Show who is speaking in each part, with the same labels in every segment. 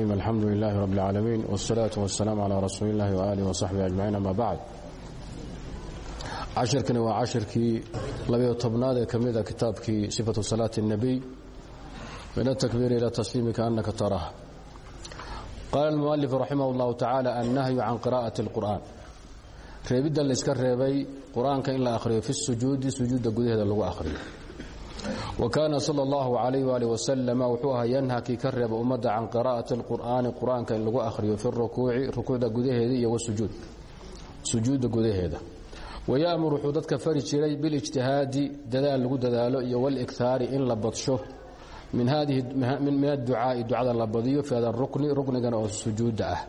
Speaker 1: alxamdu lilaahi rab اlcaalamiin wاsalaatu wasalaamu calaa rasuuli illahi waaalihi wasaxbihi ajmaciin ama bacd cashirkani waa cashirkii labayo tobnaad ee ka mida kitaabkii sifatu salaati الnabiy min atakbiir ila tasliimi kaannaka taraah qaala almualifu raximah اllahu tacaala annahyu can qira'ati اlqur'an reebidda layska reebay qur-aanka in la akhriyo fi sujuudi sujuudda gudaheeda lagu akhriyo wa kaana sala allahu calayh waali wasalama wuxuu ahaa yanha kii ka reeba ummadda can qiraa'ati alqur'aani qur'aanka in lagu akhriyo fi rukuuci rukuucda gudaheeda iyo wasujuud sujuudda gudaheeda. Waya'mur wuxuu dadka fari jiray bilijtihaadi dadaal lagu dadaalo iyo walikhaari in la badsho. Min adducaa'i ducada la badiyo fi hada rukni ruknigana oo sujuudda ah.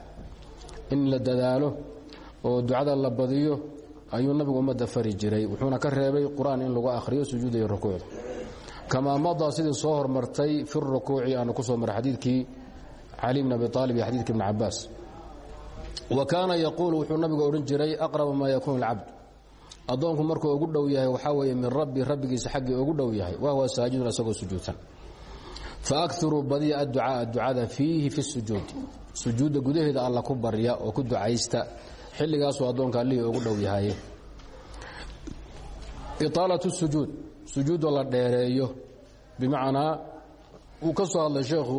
Speaker 1: In la dadaalo oo ayuu nabigu ummadda fari wuxuuna ka reebay qur'aan in lagu akhriyo sujuudda iyo rukuucda kamaa madaa sidii soo hormartay fi rukuuci aanu ku soo maray xadiidkii cali bn abi aalib iyo xadidki ibn cabaas wa kaana yaquulu wuxuu nabigu odhan jiray aqraba maa yakuunu alcabd addoonku markuu ugu dhow yahay waxaa weeye min rabbi rabbigiisa xaggii ugu dhow yahay wahuwa saajidun isagoo sujuudsan. Faakiruu badiya adducaaa ducada fiihi fi sujuudi sujuudda gudaheeda alla ku barya oo ku ducaysta xilligaasuu addoonka allihii ugu dhow yahay. Iaalat sujuud sujuudoo la dheereeyo. Bimacnaa uu ka soo hadlay sheekhu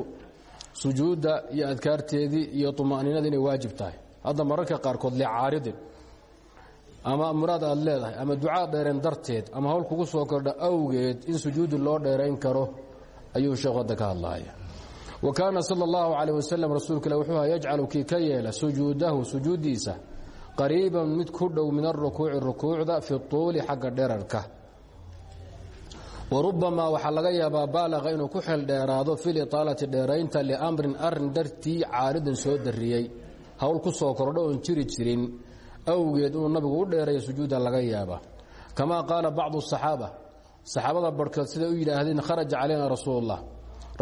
Speaker 1: sujuudda iyo adkaarteedii iyo طumaaniinada inay waajib tahay. Hadda mararka qaarkood licaaridin ama muraad aad leedahay ama ducaa dheereen darteed ama hawl kugu soo kordha awgeed in sujuudi loo dheerayn karo ayuu sheekhu hadda ka hadlaya wa kaana sala اllahu calayh wasalam rasuulka ilah wuxuu yajcalu kii ka yeela sujuudahu sujuuddiisa qariiban mid ku dhow min arukuuci rukuucda fi tuuli xagga dherarka warubamaa waxaa laga yaabaa baalaqa inuu ku xeeldheeraado fi liطaalati dheeraynta liamrin arrin dartii caaridin soo dariyey hawl ku soo kordho oon jiri jirin. Awgeed inuu nabigu u dheereeyo sujuudda laga yaaba kamaa qaala bacdu asaxaaba saxaabada barhkood siday u yidhaahdeen kharaja calayna rasuul اllah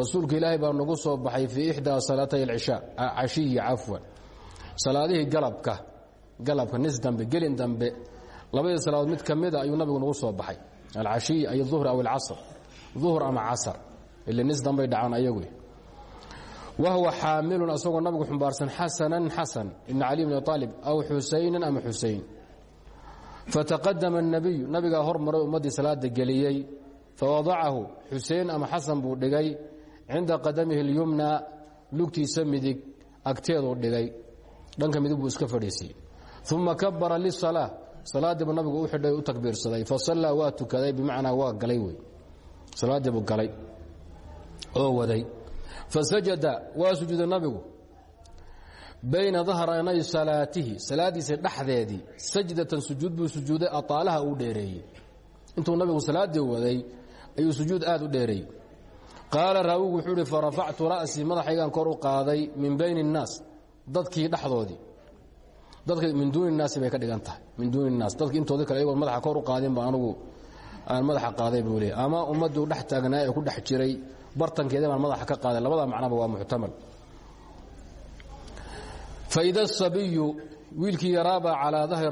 Speaker 1: rasuulka ilaahay baa nagu soo baxay fii ixdaa salaatay cashiyi cafwan. Salaadihii galabka galabka nis dambe gelin dambe labadii salaadood mid ka ayuu nabigu nagu soo baxay alcashiy ay uhr aw alcasr uhr ama casr ile nis dambay dhacaan ayagu wahuwa xaamilun asagoo nabigu xumbaarsan xasanan xasan ibn cali bn aalib aw xusaynan ama xusayn fataqadama الnabiyu nabigaa hormaray ummaddii salaada geliyey fawadacahu xusein ama xasan buu dhigay cinda qadamihi اlyumna lugtiisa midig agteeduu dhigay dhanka midig buu iska fadhiisiyey uma kabara lisalaa salaadiibuu nabigu u xidhay u takbiirsaday. Fasallaa waa tukaday bimacnaa waa galay wey. Salaadiibuu galay oo waday. Fasajada waa sujuuday nabigu bayna dahranay salaatihi salaadiisa dhexdeedii. Sajdatan sujuud buu sujuuday aaalaha uu dheereeyey. Intuu nabigu salaaddii waday ayuu sujuud aad u dheereeyey. Qaala raawigu wuxuu ihi farafactu ra'sii kor u qaaday min bayni الnaas dadkii dhexdoodii dadka min duuni naasi bay ka dhigan tahay min duuni naas dadka intoodii kale ayagoon madaxa kor u qaadin ba anugu aan madaxa qaaday buu ama ummadduu dhex taagnaa ee ku dhex jiray bartankeeda baan madaxa ka qaaday. Labada macnaba waa muxtamal. Faida asabiyu wiilkii yaraabaa calaa dahri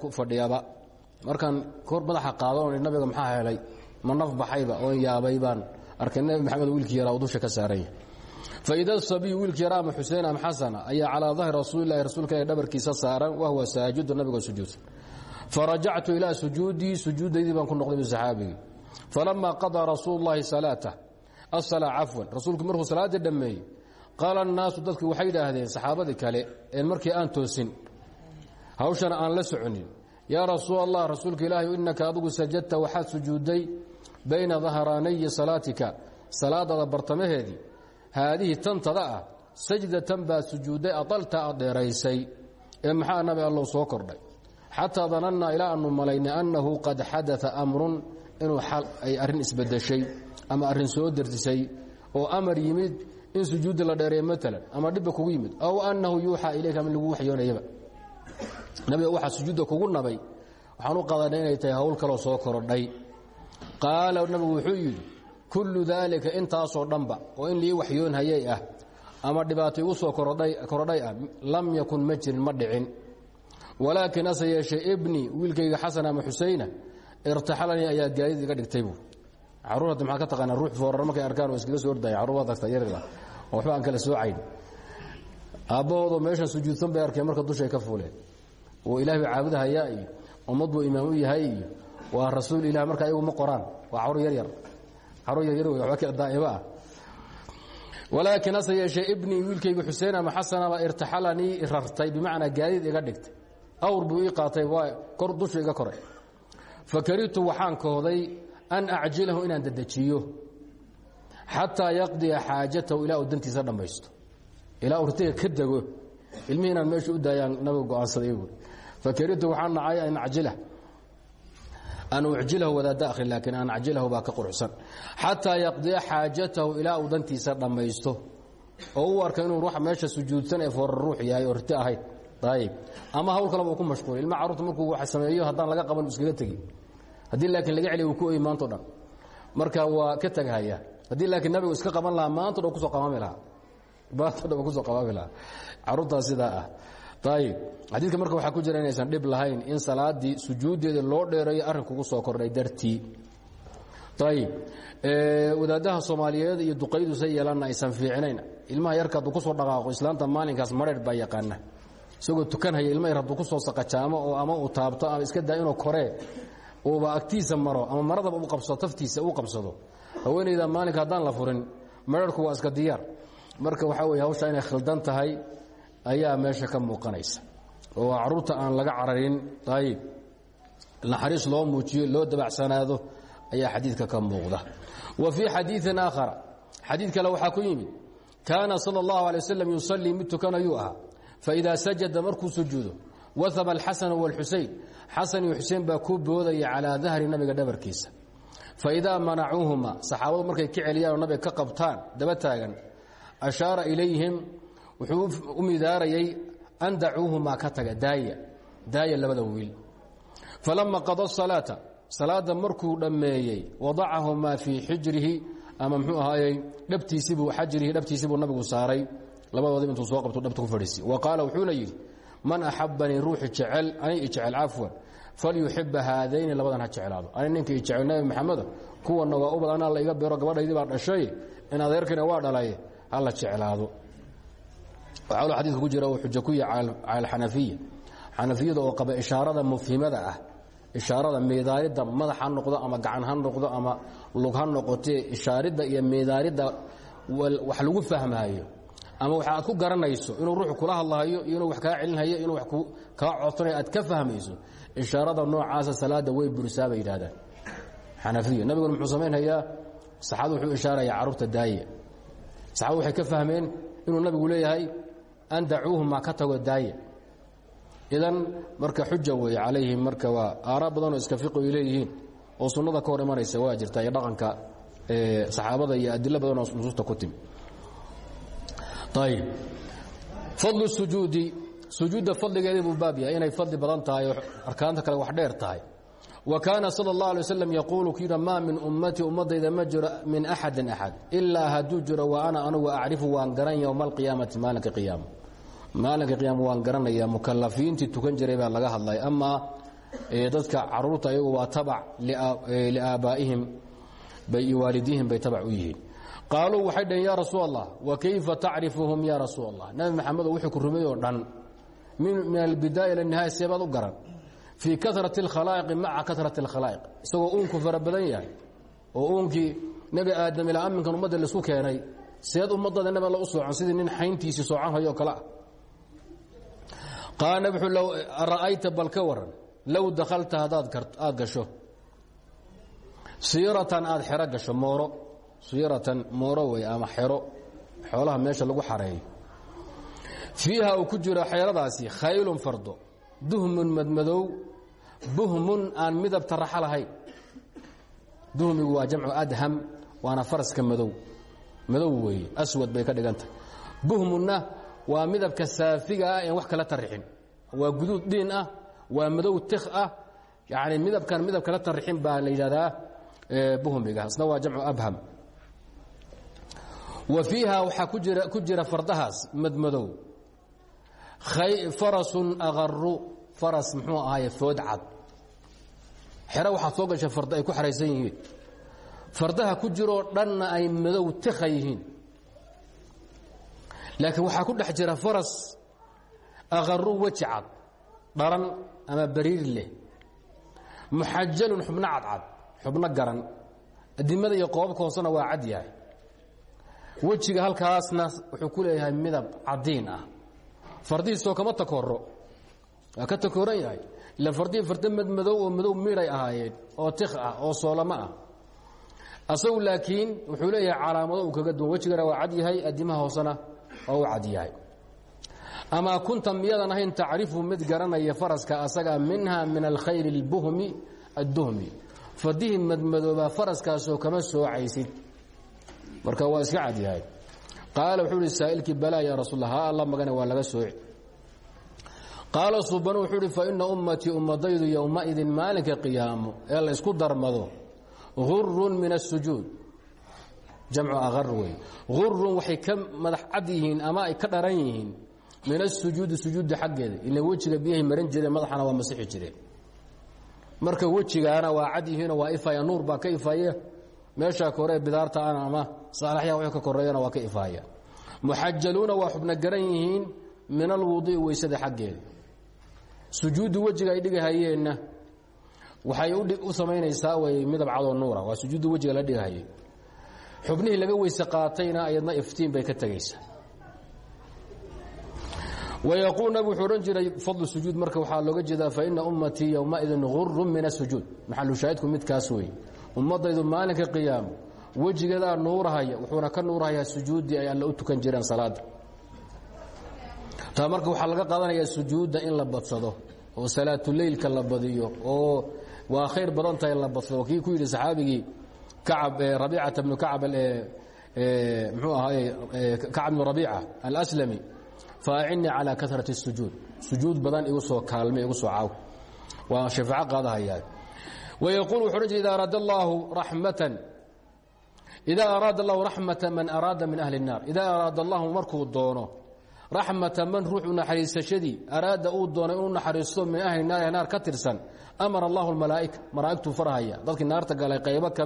Speaker 1: ku fadhiyaba markaan kor madaxa qaado oon nabiga maxaa helay? Ma baxayba oon yaabay baan arkay. Nebi maxamed wiilkii yaraa dusha ka saaranya faida sabiyu wiilkii yara ama xusein ama xasana ayaa calaa dahri rasuulilahi rasuulka ilah dhabarkiisa saaran wahuwa saajidu nabigoo sujuudsan farajactu ilaa sujuudii sujuudaydii baan ku noqday bu saxaabigii falamaa qadaa rasuulu llahi salaata asalaa cafwan rasuulku markuu salaaddii dhammeeyey qaala annaasu dadku waxay yidhaahdeen saxaabadii kale een markii aan toosin hawshana aan la soconin yaa rasuul allah rasuulka ilaahi innaka adigu sajadta waxaad sujuudday bayna dahraanayi salaatika haadihi tantada ah sajdatan baad sujuudday adalta aad dheeraysay ee maxaa nabi allow soo kordhay? Xataa danannaa ilaa aanu malaynay annahu qad xadaa amrun inuu ay arrin isbedeshay ama arrin soo dertisay oo amar yimid in sujuudda la dheereeyo maalan ama dhibba kugu yimid aw annahu yuuxaa ilayka ama lagu waxyoonayaba. Nabiga waxaa sujuudda kugu nabay waxaan u qadanay inay tahay hawl kaloo soo kullu daalika intaasoo dhanba oo in lii waxyoon hayay ah ama dhibaato igu soo korodhay ah lam yakun ma jirin ma dhicin. Walaakin ase yeeshee ibnii wiilkayga xasan ama xusayna irtaxalanii ayaa gaadid iga dhigtay buu. Caruur hadda maxaa ka taqaanaa ruux foorar markay arkaan oo iskaga soo ordaya carruur waa tagta yarida oo waxba aan kala soocayn aabbahoodoo meeshan sujuudsan bay arkeen marka dushay ka fuuleen oo ilaah bay caabudahayaa iyo ummad yahay iyo rasuul ilah marka ayagu ma qoraan waa carur yaryar walaakiin hase yeeshee ibnii wiilkaygu xuseen ama xasanaba irtaxalanii rartay bimacnaa gaadiid iga dhigtay. Awr buu ii qaatay waa kor dushu iga koray. Fakarihtu waxaan kohday an acjilahu inaan dedejiyo xataa yaqdiya xaajatahu ilaa uu dantiisa dhammaysto. Ilaa urtiga ka dego ilmihii inaan meesha u daayaan nabiga go'aansaday buui fakarihtu waxaan nacay an acjila an ucjilahu wadaada akhri laakiin an acjilahu baa ka quruxsan xataa yaqdiya xaajatahu ilaa uu dantiisa dhammaysto oo u arka inuu ruuxa meesha sujuudsan ee foora ruux yahay oo rti ahayd ayib ama hawl kaleba uu ku mashquul ilma carruurta markuu wax sameeyo haddaan laga qaban iskaga tegi haddii laakiin laga celiy uu ku oyi maanto dhan marka waa ka tegahaya haddii laakiin nabigu iska qaban lahaa maanto dhan ku soo qamaami lahaa maanto dhan ku soo qamaami lahaa carruurtaas sidaa ah ayib xadiidka marka waxaa ku jira inaysan dhib lahayn in salaadii sujuuddeeda loo dheereeyo arrin kugu soo kordhay dartii. Ayib wadaadaha soomaaliyeed iyo duqaydu say aysan fiicinayn. Ilmaha yarka hadduu ku soo dhaqaaqo islaanta maalinkaas mareer baa yaqaana isagoo tukanhaya ilma yar hadduu ku soo saqajaamo oo ama uu taabto ama iska daa inuu koree uuba agtiisa maro ama maradaba u qabsado taftiisa uu qabsado. Haweenayda maalinka haddaan la furin mareerku waa iska diyaar marka waxaa weye hawshaa inay khildan tahay ayaa meesha ka muuqanaysa. Oo carruurta aan laga cararin ayib naxariis loo muujiyo loo dabacsanaado ayaa xadiidka ka muuqda. Wa fii xadiiin aakhara xadiid kale waxaa ku yimid kaana sal اllahu alay waslm yusallii mid tukanayuu ahaa. Faidaa sajada markuu sujuudo wahaba alxasanu wاlxusein xasan iyo xuseen baa ku boodaya calaa dahri nabiga dhabarkiisa. Faidaa manacuuhuma saxaabadu markay ka celiyaan nabiga ka qabtaan daba taagan ashaara ilayhim wuxuu u midaarayay an dacuuhumaa ka taga daaya daaya labada wiil. Falama qada salaata salaada markuu dhammeeyey wadacahumaa fii xijrihi ama mxuu ahaayey dhabtiisibuu xajrihi dhabtiisibuu nabigu saaray. Labadoodib intuu soo qabto dhabta ku fadhiisi wa qaala wuxuuna yidhi man axabanii ruuxi jecel ani ijecel cafwan falyuxiba haadayni labadan ha jeclaado. Ani ninka ijecel nabi kuwanna waa ubad anaa la iga beero gabadhaydii baa dhashay in adeerkina waa dhalay hala jeclaado waxaa loo xadiidka ku jira xujo ku yahay cala alxanafiya xanafiyada oo qaba ishaarada mufhimada ah ishaarada meedaaridda madax noqdo ama gacan ha noqdo ama lug ha noqotee ishaaridda iyo meedaaridda wax lagu fahmaayo ama waxa ku garanayso inuu ruuxu kula hadlahayo inuu wax kaa celinhayo inuu wax kaa codsanayo aad ka fahmayso ishaarada noocaasa salaada way burisaa bay yidhahdaan xanafiya muxuu samaynhayaa saxaabadu wuxuu ishaarayaa carruurta daaya saxaabadu waxay ka fahmeen inuu nabigu leeyahay an dacuuhuma ka tago daaya idan marka xuja weeye calayhim marka waa aaraa badanoo iska fiqi ay oo sunnada ka hor imanaysa waa jirta iyo dhaqanka saxaabada iyo adilo badanoo nusuusta ku timi ayb fadlu sujuudi. Sujuudda fadligeedii buu baab inay fadli badan tahay arkaanta kale wax dheer tahay. Wa kaana sal اllah alay waslam yaquulu ku yidha maa min ummatii ummadayda ma jiro min axadin axad ilaa hadduu wa ana anugu acrifu waan garan yowma alqiyaamati maalinka qiyaama maalinka qiyaama waan garanaya mukalafiintii tukan jiray baa laga hadlay. Amaa dadka carruurta ayagu waa tabac liaabaa'ihim iyo waalidihim bay tabac u yihiin. Qaaluu waxay dhaheen ya rasuul wa kayfa tacrifuhum ya rasuul nabi maxamedo wuxuu ku rumey oo dhan min albidaaya ila nihaaya seebaad u garan. Fii karati اlkhalaa'iqi maca karati اlkhalaa'iq isagoo uunku fara badan yahay oo uunkii nebi aadam ilaa aminkan ummadda la isku keenay seed ummadada nab alla u soocan sidii nin xayntiisii soocan hayo kale ah qaala ra'ayta bal ka waran low dakhalta haddaad aad gasho. Siiratan aad xero gasho mooro. Siiratan mooro wey ama xero. Xoolaha meesha lagu xareeyo. Fiiha uu ku jiro xeeradaasi khaylun fardo duhmun madmadow buhmun aan midabta raxa lahayn. Duhmigu waa jamcu adham waana faraska madow. Madow weeye aswad bay ka dhigantah buhmunna waa midabka saafiga ah een wax kala tarixin. Waa guduud dhiin ah waa madow tik ah. Yani midabkan midab kala tarixin baa la yidhahdaa buhmiga isna waa jamcu abham. Wa fiiha waxaa ku jira fardahaas madmadow farasun akaru faras muxuu ahaaye food cad. Xero waxaad soo gashay farda ay ku xaraysan yihiin. Fardaha ku jiroo dhanna ay madow tikha yihiin laakiin waxaa ku dhex jira faras aqaru weji cad dharan ama bariir leh muxajalun xubno cadcad xubno garan adimada iyo qoobabka hoosena waa cad yahay. Wejiga halkaasna wuxuu ku leeyahay midab cadiin ah. Fardihiisoo kama takoro waa ka takoran yahay. Ila fardihii farda madmadow oo madow miday ahaayeen oo tik ah oo soolamo ah. Asagu laakiin wuxuu leeyahay calaamado uu kaga duwan. Wejigana waa cad yahay adimaha hoosena waa u cad yahay. Amaa kunta miyadan ahayn tacrifu mid garanaya faraska asaga minha min alkhayr اlbuhmi adduhmi. Fardihii madmadoobaa faraskaasoo kama soocaysid. Marka waa iska cad yahay. Qaala wuxuu ihi saa'ilkii ya rasuul ha magana waa laga sooci. Qaala subanu wuxuu uhi faina ummatii ummadaydu yowmaidin maalinka qiyaamo ee la ysku darmado gurun min asujuud jamcu aqar wey gurun waxay ka madax cad yihiin ama ay ka dharan yihiin min asujuudi sujuudda xaggeeda. Ila wejiga biyahay maran jireen madaxana waa masixi jireen marka wejigaana waa cad yihiinoo waa ifaya nuur baa ka ifaya meeshaa kore bidaarta ana ama saalaxya wx ka koreeyana waa ka ifaaya. Muxajaluuna waa xubno garan yihiin min alwudui weysada xaggeeda. Sujuuddu wejiga ay dhigahayeenna waxay u samaynaysaa way midab cadoo nuura waa sujuudda wejiga la dhigahayey xubnihii laga weyse qaatayna ayadna iftiin bay ka tegaysaa wayaquul nabig wuxuu odhan jiray fadlu sujuud marka waxaa looga jeedaa faina ummatii yowmaidin gurun min asujuud maxalushaahidku midkaas wey ummadaydu maalinka qiyaamo wejigeedaa nuurahaya wuxuuna ka nuurahayaa sujuuddii ay alle u tukan jireen salaada taa marka waxaa laga qaadanayaa sujuudda in la badsado oo salaatuleylka la badiyo oo waa khayr badan tahay la badsado kii ku yidhi saxaabigii kacab rabiicata bnu kacab mxuu ahaaye kacab bnu rabiica alslami faacinnii calaa karati الsujuud sujuud badan igu soo kaalme igu soo caaw waa shafaaco qaadahayaa ويقول وxuu odhan jir ida araad اllahu raxmatan إida araada اllahu raxmata man araada min ahli الnaar ida araada allahu markuu doono raxmata man ruuxu naxariisashadii araada uu doonay inuu naxariisto min ahli naar ka tirsan amara allahu اlmalaa'ika malaa'igtuu farhaya dadkii naarta galay qaybo ka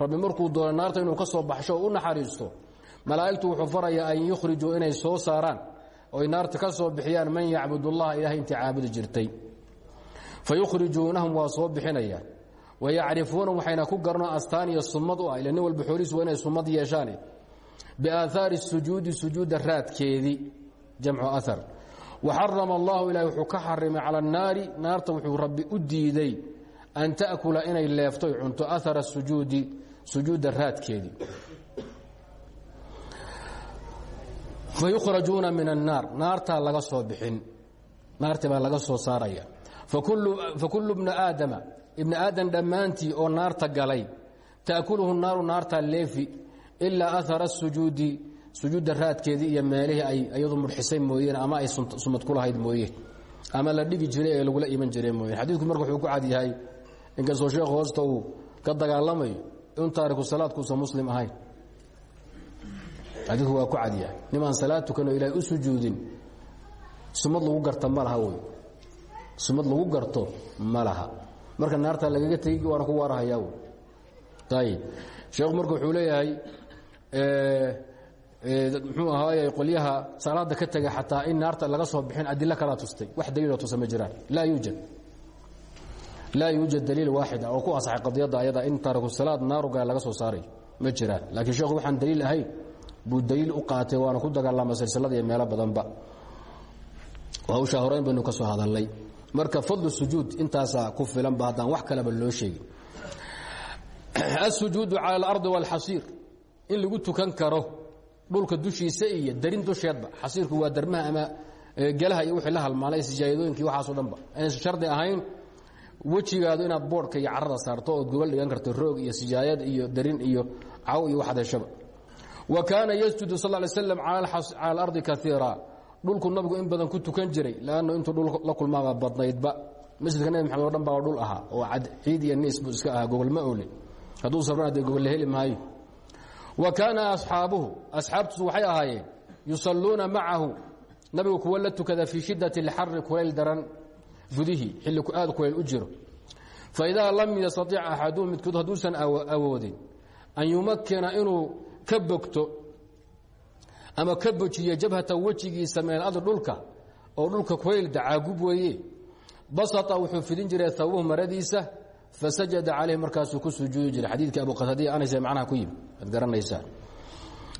Speaker 1: rabbi markuu doonay naarta inuu ka soo baxsho oo naxariisto malaa'igtu wuxuu farayaa an yukhrijuu inay soo saaraan oy naarta ka soo bixiyaan man yacbud اllaha ilahay intii jirtay. Fayukhrijuunahum waa soo bixinayaan wayacrifuuna waxayna ku garno astaan iyo sumad u ah ila nin walba xoolihiis waa inay sumad yeeshaan biaahaari raadkeedii jamcu ahar waxarama allahu ilahi wuxuu ka xarimay cala annaari naarta wuxuu rabbi u diiday an ta'kula inay leeftoy cunto ahara sujuudi sujuudda raadkeedii. Fayukhrajuuna min annaar naartaa laga soo bixin naartii baa laga soo saaraya. Fakulu bna aadama ibni aadam dhammaantii oo naarta galay taakuluhu naaru naartaa leefi ilaa ahara sujuudi sujuudda raadkeedii iyo meelihii ay iyadu mudxisay mooyeen ama ay sumad ku lahayd mooyeen ama la dhigi jiray ee lagula iman jiray mooyeen. Xadiidku marka wuxuu ku cad yahay inkastoo sheekhu hoosta uu ka dagaalamayo in taariku salaadkuusan muslim ahayn. Xadiidku waa ku cad yahay. Nimaan salaad tukanoo ilaahay u sujuudin sumad lagu garta ma laha wey sumad lagu garto ma laha. Marka naarta lagaga tegi waana ku waarahaya ayib sheekhu marka wuxuu leeyahay muxuu ahaaye qolyaha salaada ka tega xataa in naarta laga soo bixin adilo kalaa tustay. Wax daliiloo tusa ma jiraan. Laa yuujad laa yuujad daliil waaxid oo ku asaxay qadiyadda ayada in taariku salaad naaruga laga soo saaray ma jiraan. Laakiin sheekhu waxaan daliil ahayn. Buu daliil u qaatay waana ku dagaalama silsilada iyo meelo badanba. Hawshaa horeyn baynu ka soo hadalnay. Marka fadlu sujuud intaasaa ku filanba haddaan wax kaleba loo sheegin. Asujuudu cala alardi wاlxasiir in lagu tukan karo dhulka dushiisa iyo darin dusheedba. Xasiirku waa darmaha ama gelaha iyo wixii la halmaalay sijaayadooyinkii waxaaso dhanba inaysan shardi ahayn wejigaadu inaad boodhka iyo carada saarto ood gobol dhigan karto roog iyo sijaayad iyo darin iyo caw iyo waxaad heshaba wa kaana yasjudu sal ly slam cala alardi kaiira dhulku nabigu in badan ku tukan jiray lannu intuu dhul la kulmaaba badnaydba. Masjidka nabi maxamed o dhan baa dhul ahaa oo ciid iyo niis iska ahaa gogolma ole hadduu safrana dee gogol la heli maayo wa kaana asxaabuhu asxaabtiisu waxay ahaayeen yusalluuna macahu nabigu kuwa la tukada fii shiddati اlxari kulayl daran gudihii xilli aad kulayl u jiro faidaa lam yastatic axaduhum midkood hadduusan awoodin an yumakina inuu ka bogto ama ka bojiya jabhata wejigiisa min alardi dhulka oo dhulka kuhayl dacaagub weeye basata wuxuu fidin jiray habuhu maradiisa fasajada calayh markaasuu ku sujuudi jiray xadiidkii abu qatadiya anas ee macnaha ku yimi ad garanaysaan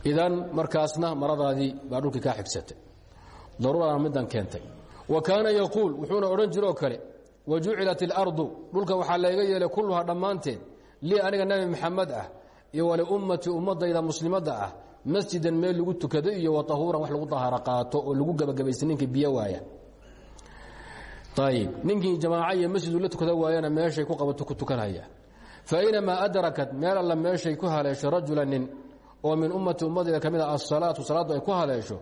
Speaker 1: idan markaasna maradaadii baa dhulkii kaa xigsatay daruurana middan keentay wa kaana yaquul wuxuuna odhan jiroo kale wa jucilat اlardu dhulka waxaa layga yeelay kulluhaa dhammaanteed lii aniga nebi maxamed ah iyo waliummatii ummadayda muslimadda ah masjidan meel lagu tukado iyo watahuuran wax lagu dahaaro qaato oo lagu gebagabaysta ninkii biyo waaya ayib ninkii jamaaca iyo masjidu la tukada waayana meeshay ku qabato ku tukanhaya fainamaa adrakat meel alla meeshay ku haleesho rajula nin oo min ummati ummadayda ka mid a asalaatu salaaddu ay ku haleesho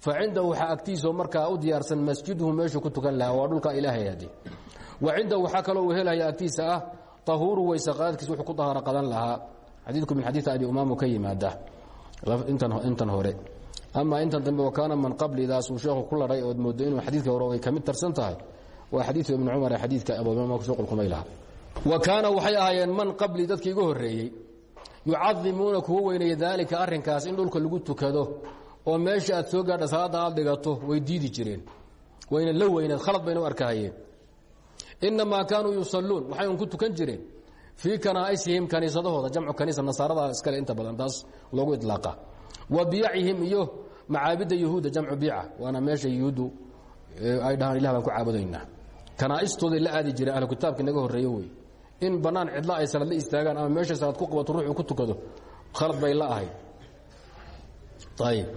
Speaker 1: fa cindahu waxaa agtiisao markaa u diyaarsan masjiduhu meeshuu ku tukan lahaa waa dhulka ilaahay hadi wa cindahu waxaa kaloo uu helaya agtiisa ah tahuuru weyse qaadkiis wuxuu ku dahaaro qadan lahaa. Xadiidku min xadiidi abi umaamu ka yimaada. Intan hore. Ama intan dambe wakaana man qablidaas uu sheekhu ku lahay ood moodo inuu xadiidka hore ay ka mid tarsan tahay waa xadiiu ibn cumar ee xadiidka abuumaam shuqulkumay laha wa kaana waxay ahaayeen man qabli dadkii iga horreeyey yucadimuuna kuwa weynaya daalika arrinkaas in dhulka lagu tukado oo meesha aad soo gaadha salaadda aad dhigato way diidi jireen. Wayna la weyneed khalad bayna u arkahayeen inamaa kaanuu yusalluun waxay un ku tukan jireen fii kanaa'isihim kaniisadahooda jamcu kaniisa nasaarada iskale inta badan taas loogu idlaaqa. Wa biyacihim iyo macaabidda yuhuudda jamcu biica waana meesha yuhuuddu ay dhahaan ilah baan ku caabudaynaa kanaa'istooday la aadi jireen ahlu kitaabka naga horreeye wey in bannaan cidla ay salaad la istaagaan ama meesha salaad ku qabato ruuxuu ku tukado khalad bay la ahayd. Ayib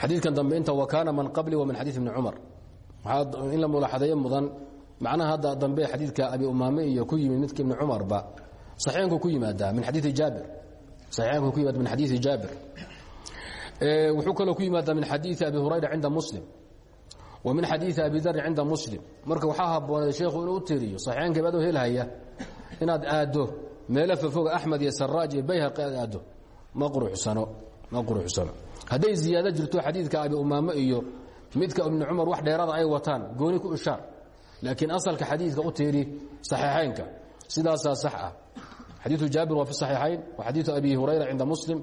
Speaker 1: xadiidkan dambe inta wa kaana man qabli wa min xadiid ibni cumar. Waxaa in la mulaaxadeeyo mudan macnaha hadda dambe xadiidka abi umaame iyo ku yimid midka ibni cumarba saxiixanku ku yimaadaa min xadiidi jaabir. Saxiixanku ku yimaada min xadiidi jaabir. Wuxuu kaloo ku yimaadaa min xadiidi abi hurayra cinda muslim min xadiidi abi darin cinda muslim. Marka waxaa habbooneed sheekhu inuu u tiriyo saxiixankii adoo helhaya inaad aaddo meelo fofoga axmed iyo saraaj iyo bayhaqi aad aaddo ma quruxsano hadday ziyaado jirto xadiidka abi umaame iyo midka ibni cumar wax dheerada ay wataan gooni ku ishaar laakiin asalka xadiidka u tiiri saxiixaynka sidaasaa sax ah. Xadiiu jaabir waa fi saxiixayn wa xadiiu abi hurayra cinda muslim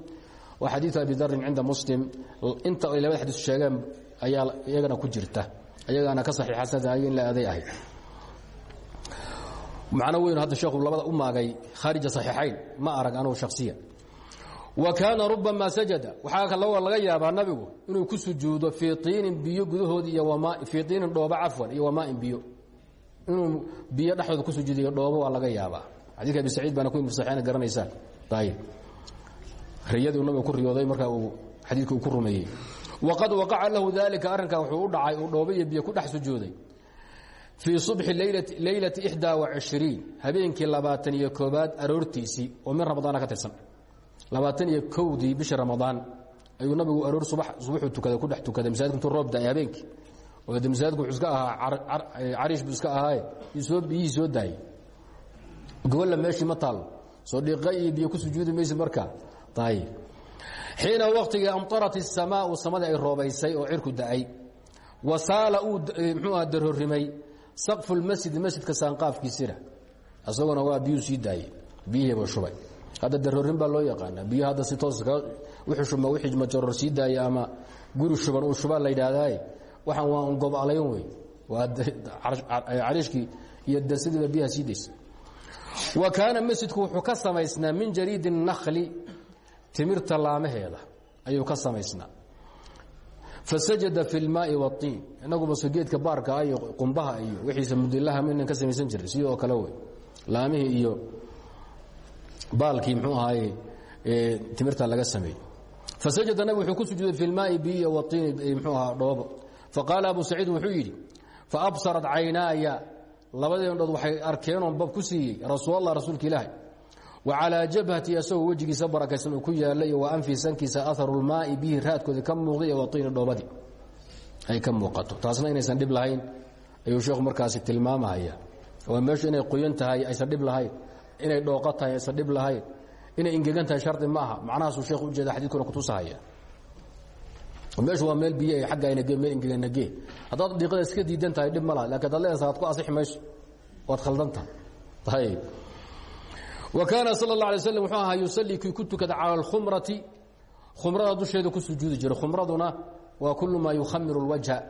Speaker 1: wa xadiiu abi darin cinda muslim. Inta ay labada xadiis sheegeen ayaa iyagana ku jirta. Ayagaana ka saxiixasan in la aday ahayd. Macno weyn hadda sheekhu labada u maagay khaarija saxiixayn. Ma arag anugu shakhsiyan. Wa kaana rubama sajada. Waxaa kaloo laga yaabaa nabigu inuu ku sujuudo fii tiinin biyo gudahoodi iyo fii tiinin dhoobo cafwan iyo wamaain biyo. Inuu biyo dhexdooda ku sujuudiyo dhoobo waa laga yaabaa. Xadiidka abi saciid baana ku imid saxiixna garanaysaan. Ayib riyadii uu nabigu ku riyooday markaa uu xadiidka uu ku rumeeyey waqad waqaca lahu dalika arrinkaa wuxuu u dhacay uu dhoobo iyo biyo ku dhex sujuuday fii subxi leylati ixdaa wacishriin habeenkii labaatan iyo koobaad aroortiisii oo min ramadaana ka tirsan. Labaatan iyo kowdii bisha ramadaan ayuu nabigu aroor subaxuu tukaday ku dhex tukaday. Masaajidka intuu roob da'ay habeenkii. Oo de masaajidku wuxuu iska ahaa cariish buu iska ahaaye biyihii soo daayey gobolla meeshii ma taallo soo dhiiqa iyo biyo ku sujuudi maysid markaa ayib xiina waktigii amطarat الsamaau samadii ay roobaysay oo cirku da-ay wa saala uu mxuu aha darhorimay saqfu اlmasjidi masjidka saanqaafkiisina isaguna waa biyuu sii daayey biyihiiba shubay hadda darhorin baa loo yaqaana biyo hadda si toos wixii shubma wixii majaroor sii daaya ama guri shuban uu shubaa la yidhaahdaaye waxaan waa un gobalayn wey waa cariishkii iyo darsidiiba biyaha sii daysa wa kaana masjidku wuxuu ka samaysnaa min jariidi الnakli timirta laamaheeda ayuu ka samaysnaa. Fasajada fi lmaai watiin inagubasu geedka baarkaa ah iyo qumbaha iyo wiiisa mudilaha mnan ka samaysan jiray sidoo kale wey. Laamihii iyo baalkii mxuu ahaaye timirta laga sameeyey. Fasajada nabig wuxuu ku sujuuday fi lmaai biiya waiini mxuu ahaa dhoobo. Faqaala abu saciid wuxuu yidhi faabsarat caynaaya labadeen dhood waxay arkeenoo bab ku siiyey rasuul allah rasuulka ilaahi wa calaa jabhati asagoo wejigiisa barakaysan uu ku yaalay wa anfii sankiisa aharu lmaai bihi raadkoodii ka muuqday wa tiini dhoobadii ay ka muuqato. Taasna inaysan dhib lahayn ayuu sheekhu markaasi tilmaamahaya oo meeshu inay qoyan tahay aysan dhib lahayn. Inay dhooqo tahay aysan dhib lahayn. Inay ingegan tahay shardi ma aha. Macnahaasuu sheekhu ujeeda xadiidkuna kutusahaya meeshu waa meel biyo aggaynage meel ingeganage haddaad dhiiqada iska diidan tahay dhib ma laha. Lakin adaad leedahay ad ku asixi mayso. Waad khaldan tahay. Ayb wakaana sal la alay slam wuxuu ahaa yusalii kii ku tukada cala alkhumrati khumrada dusheeda ku sujuudi jiray khumraduna waa kulu maa yukhamiru اlwajha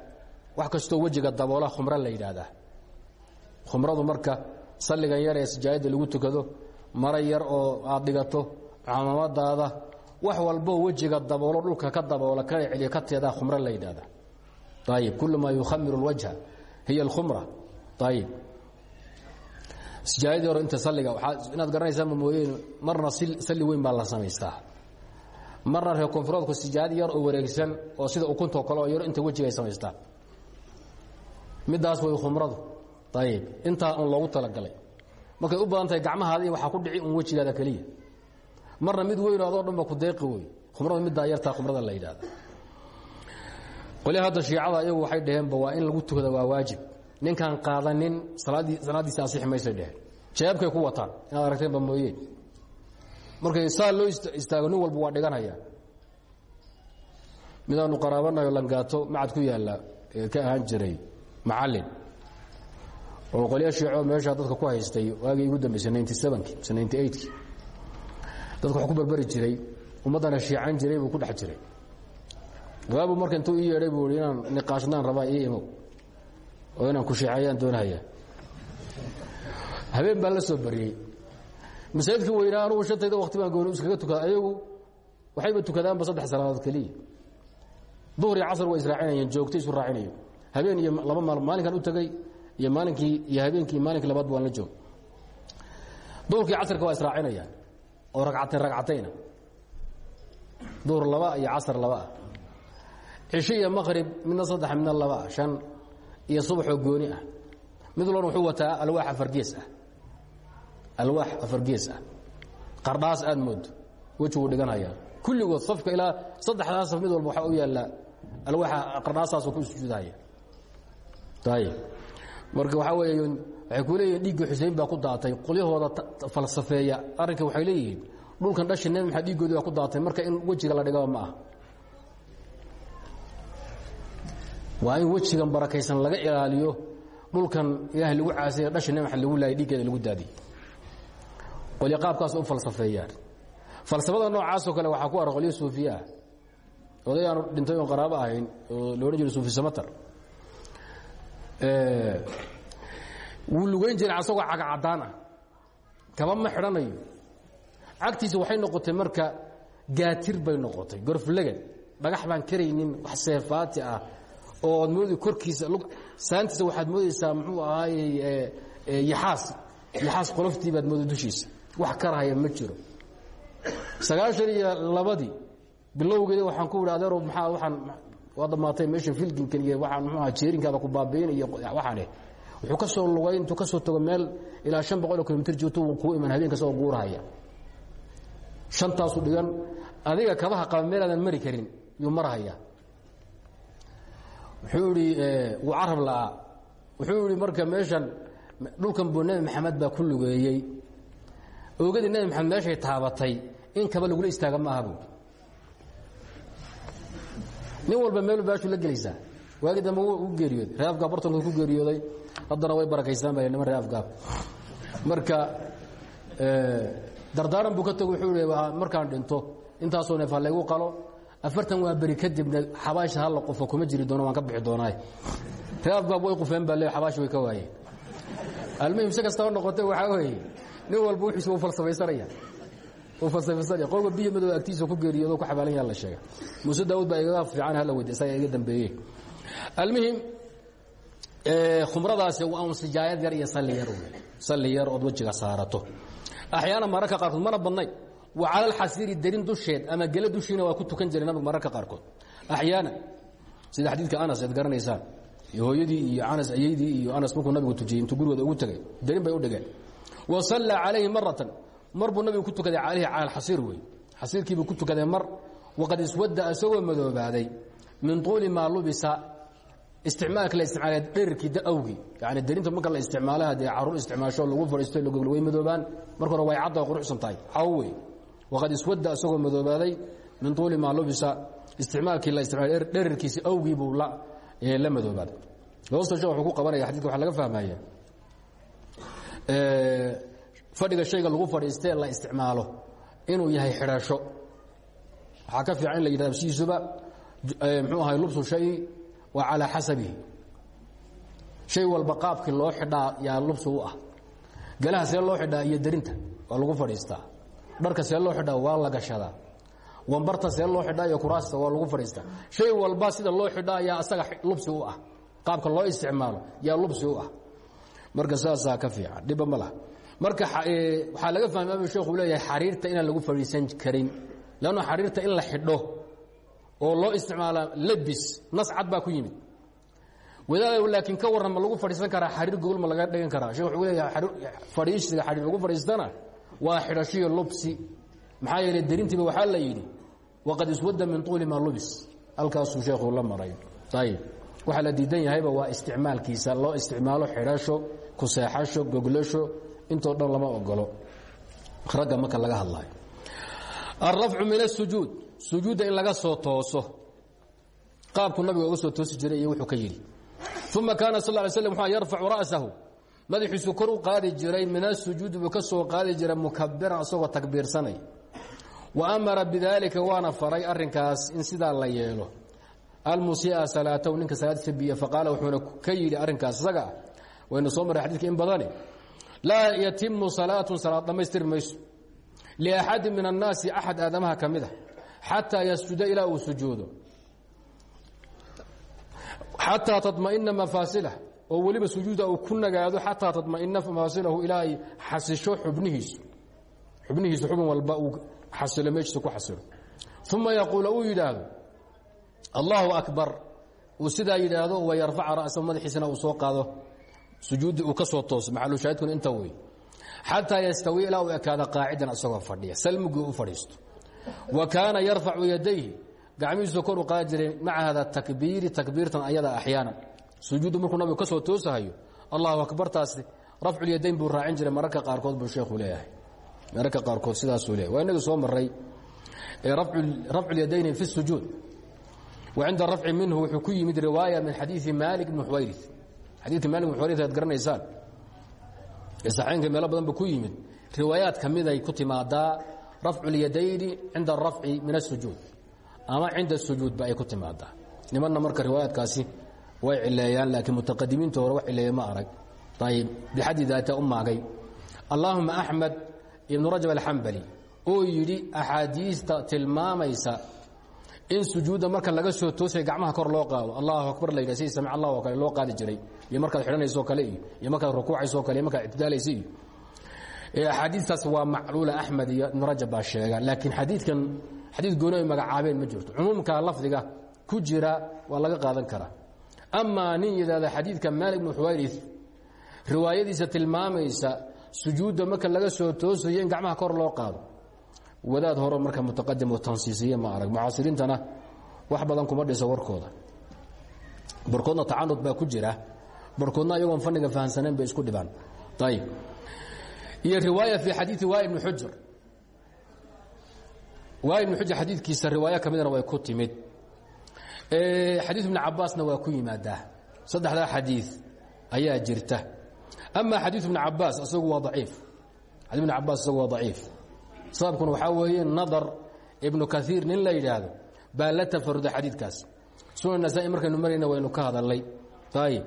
Speaker 1: wax kastoo wejiga daboola khumra la yidhaahdaa. Khumradu marka salligan yar ee sijaayadda lagu tukado mara yar oo aad dhigato camamadaada wax walboo wejiga daboolo dhulka ka daboola kana celiyo ka teedaa khumra la yidhaahdaa. Ayib sijaayadii hore inta salliga inaad garanaysaanma mooyeen marna salli weyn baa la samaystaa. Marna reer koonfureedku sijaayad yar oo wareegsan oo sida ukuntoo kale oo yar inta wejiga ay samaystaan. Middaas way khumradu. Ayib intaa un loogu talagalay. Markay u badan tahay gacmahaadii waxaa ku dhici un wejigaada keliya. Marna mid weyn adoo dhan ba ku deeqi wey khumrada middaa yartaa khumrada la yidhahda qolya hadda shiicada iyagu waxay dhaheenba waa in lagu tukada waa waajib ninkaan qaadanin salaadiisa asixi maysay dheheen jeebkay ku wataan. Inaad aragteenba mooyeen. Markay saa loo istaago nin walba waa dhiganaya. Midaanu qaraabanayo langaato macad ku yaalla ee ka ahaan jiray macallin. Oo qolya shiico meeshaa dadka ku haystay waagii ugu dambaysay ninety sevenki mise ninety eightki dadka wax ku berberi jiray ummaddana shiican jiray buu ku dhex jiray. Waabu marka intuu ii yeedhay buu i inaan niqaashnaan rabaa ii imow oo inaan ku shiicayaan doonahaya. Habeen baan la soo bariyey. Masaajidka weynaa anugu shantayda wakti baan gooni iskaga tukada ayagu waxayba tukadaanba saddex salaadood keliya. Duhur iyo casar way israacinayeen joogto isu raacinayo. Habeen iyo laba maal maalinkan u tegey iyo maalinkii iyo habeenkii maalinkii labaad waan la joog. Duhurkii casarka waa israacinayaan oo ragcatayn ragcatayna. Duhur laba iyo casar laba. Ah cisho iyo maqrib midna saddex midna laba shan iyo subaxoo gooni ah. Mid walbana wuxuu wataa alwaax afargees ah. Alwaax afargees ah. Qardhaas aad moodo wejiguu dhiganhayaa kulligood safka ilaa saddexdaas saf mid walba waxaa u yaallaa alwaaxa qardhaastaasoo ku sujuudahaya ayib marka waxaa weeye waxay ku leeyihiin dhiigga xusein baa ku daatay qolyahooda falsafeeya. Arrinka waxay leeyihiin dhulkan dhashi nebi maxamed dhiiggoodii baa ku daatay. Marka in wejiga la dhigaba ma ah waa in wejigan barakaysan laga ilaaliyo dhulkan ilaahay lagu caasaya dhashi maxamed lagu laayay dhiiggeeda lagu daadiy qolyo qaabkaas u falsafeeyaan. Falsafada noocaasoo kale waxaa ku ara qolyo suufiye ah oday aanu dhintay oon qaraabo ahayn oo la odhan jiray suufi samatar. Wuu lugayn jiray asagoo caga caddaan ah. Kaba ma xidhanayo. Cagtiisa waxay noqotay marka gaatir bay noqotay. Gorflegad dhagax baan karaynin wax seefaati ah oo ad moodi korkiisa saantiisa waxaad moodaysaa muxuu ahaayey yaxaas. Yaxaas qoloftii baad mooda dushiisa. Wax karahaya ma jiro. Sagaashan iyo labadii bilowgeeda waxaan ku idhi adeero maxaa waxaan waa dhammaatay meesha filginkan iyo waxaan muxuu aha jeerinkaada ku baabi'in iyo waxaan eh wuxuu ka soo lugay intuu ka soo tago meel ilaa shan boqol oo kilomitr joogto wuu kuu iman habeen kasagoo guurahaya shantaasu dhigan adiga kabaha qaba meelaadan mari karin yuu marahaya wuxuu idhi wuu carab la'aa. Wuxuu idhi marka meeshan dhulkan buu nebi maxamed baa ku lugeeyey. Oogadii nebi maxamed meeshay taabatay in kaba lagula istaaga ma aha bu nin walba meel baashu la gelaysaa. Waagii dambe u geeriyooday. Ree afgaab bartanku ku geeriyooday. Haddana way barakaystaan ba niman ree afgaab. Marka dardaaran buu ka tago wuxuu i markaan dhinto. Intaasoo neef ha laygu qalo afartan waa beri kadibna xabaasha halla qofo kuma jiri doono waan ka bixi doonaay. Ree afgaab way qufeen baa le xabaashi way ka waayeen. Almuhim si kastaba noqotay waxaa weeye nin walba wixiisa uu falsamaysanaya uu falsamaysanaya qowga biyo madow agtiisa ku geeriyoodo ku xabaalan yaa la sheega. Muuse daawud baa igaga fiican hala weydi isaga iga dambeeye almuhim khumradaasi waa un sijaayad yar iyo salli yar salli yar ood wejiga saarato. Axyaana mararka qaarkood mana badnay wa cala alxasiiri darin dusheed ama gele dushiina waa ku tukan jiray nabigu mararka qaarkood. Axyaana sida xadiidka anas ead garanaysaan hooyadii iyo anas ayeydii iyo anas markuu nabigu tujiyey intuu gurigooda ugu tegay darin bay u dhigeen. Wa sallaa calayhi maratan mar buu nabigu ku tukaday calayhi cala alxasiir wey xasiirkiibuu ku tukaday mar waqad iswadda isagoo madoobaaday min tuuli maa lubisa isticmaalka la isticmaalay dherarkii da awgii yani darinta marka la isticmaalaha dee carruur isticmaasho lagu fadhiisto way madoobaan. Marka hore way cadda quruxsan tahay. Cawo wey waqad iswadda isagoo madoobaaday min tuuli maa lubisa isticmaalkii la isticmaalay dherarkiisi awgii buu la madoobaaday hoosta sheekh wuxuu ku qabanaya xadidka waxaa laga fahmaya fadhiga shayga lagu fadhiistee la isticmaalo inuu yahay xidhasho waxaa ka fiican in la yidhahdo sidiisuba mxuu ahay lubsu shayi waa calaa xasabihi shay walba qaabkii loo xidhaa yaa lubsi u ah galaha see loo xidhaa iyo derinta waa lagu fadhiistaa dharka see loo xidhaa waa la gashadaa wambarta see loo xidhaa iyo kuraasta waa lagu fadhiistaa shay walba sida loo xidhaa yaa asaga lubsi u ah. Qaabka loo isticmaalo yaa lubsi u ah. Marka saasaa ka fiican dhiba ma laha. Marka waxaa laga fahmay sheekhu leeyahay xariirta inaan lagu fadhiisan karin. Lanno xariirta in la xidho oo loo isticmaala labis nas cad baa ku yimid. Wadaada laakiin ka warran ma lagu fadhiisan karaa xariir gogol ma laga dhigan karaa. Shekh wuxuu leeyahay fadhiisiga xariir lagu fadhiistana waa xidhashiyo lubsi. Maxaa yeelay derintiiba waxaa la yidhi waqad iswadda min tuuli maa lubis. Halkaasuu sheekhu la maray. Ayib waxaa la diidan yahayba waa isticmaalkiisa loo isticmaalo xidhasho kuseexasho goglasho intoo dhan lama ogolo ragga marka laga hadlayo alrafcu min asujuud sujuudda in laga soo tooso. Qaabku nabiga uga soo toosi jiray wuxuu ka yidhi uma kaana sal ly slm yarfacu ra'sahu madaxiisu kor u qaadi jiray min asujuudi buu ka soo qaadi jiray mukabiran isagoo takbiirsanay. Wa amara bidaalika waana faray arrinkaas in sidaa la yeelo. Almusia salaatahu ninka salaadisa biya faqaala wuxuuna ka yidhi arrinkaas isaga ah soo marray xadidka in badani. Laa yatimu salaatun salaad dhammaystiri mayso. Liaxadi min annaasi axad aadamaha ka mid a xataa yasjuda ilaa uu sujuudo. Xataa mafaasilah oo weliba sujuuda uu ku nagaado xataa taطmaئina mafaasilahu ilaa ay xasisho xubnihiisu. Xubnihiisu xubin walba uu xasilo meeshiisa ku xasilo. Uma yaquula uu allahu akbar. Uu sidaa yidhaahdo wayarfaca ra'sahu madaxiisana uu soo qaado. Sujuuddii uu ka soo tooso maxalushaahidkuna inta wey xataa yastawi ilaa uu ekaado qaacidan isagoo fadhiya salmigii u fadhiisto. Wa kaana yarfacu yadayhi gacmihiisu kor u qaadi jiray hada takbiiri takbiirtan ayada axyaana sujuuddu markuu nabigu ka soo toosahayo allahu akbartaasi rafculyadayn buu raacin jiray mararka qaarkood buu sheekhu leeyahay. Mararka qaarkood sidaasuu leeyahy waa inagii soo marray rafculyadayni fi sujuud. Wa cinda rafci minhu wuxuu ku yimid riwaaya min xadiii maalik bni xuwayri xadiidka maalik bn xuwayri ad garanaysaan? Ee saxeenka meelo badan ku yimid. Riwaayaad ka miday ku timaadaa rafculyadayni cinda arafci min asujuud ama cinda sujuudba ay ku timaadaa. Nimanna marka riwaayaadkaasi way cileeyaan laakiin mutaqadimiinta hore wax cileeye ma arag. Ayb bixaddi daata u maagay. Allaahuma axmed ibnu rajab alxambali oo yidhi axaadiista tilmaamaysa in sujuudda marka laga soo toosay gacmaha kor loo qaado. Allahu akbar la yidhah sidii samic allah oo kale loo qaadi jiray. Iyo markaad xidhanaysoo kale iyo iyo markaad rukuucaysoo kale iyo markaad ictidaalaysa iyo axaadiistaas waa macluula axmed iyo ibnu rajab baa sheega laakiin xadiidkan xadiid gooni ay magacaabeen ma jirto. Cumuumka lafdiga ku jira waa laga qaadan karaa amaa nin yidhahda xadiidka maalik bnu xuwayris riwaayadiisa tilmaamaysa sujuudda marka laga soo toosayo in gacmaha kor loo qaado wadaad hore marka mutaqadim oo tansiisiye ma arag. Mucaasiriintana wax badan kuma dhiso warkooda. Barkoodna tacanud baa ku jira. Barkoodna ayagoon fanniga fahamsanayn bay isku dhibaan. Ayib iyo riwaaya fii xadiidi waa ibni xujr. Waa ibni xujr xadiidkiisa riwaayo ka midna way ku timid xadiid ibni cabaasna waa ku yimaadaa. Saddexdaa xadiid ayaa jirta. Ama xadiid ibni cabaas isagu waa daciif. Xadii ibni cabaas isagu waa daciif. Sababkuna waxaa weeye nadar ibnu kaiir nin la yidhaahdo baa la tafaruday xadiidkaas. Sunan nasaa-i markaynu marayna waynu ka hadalnay ayib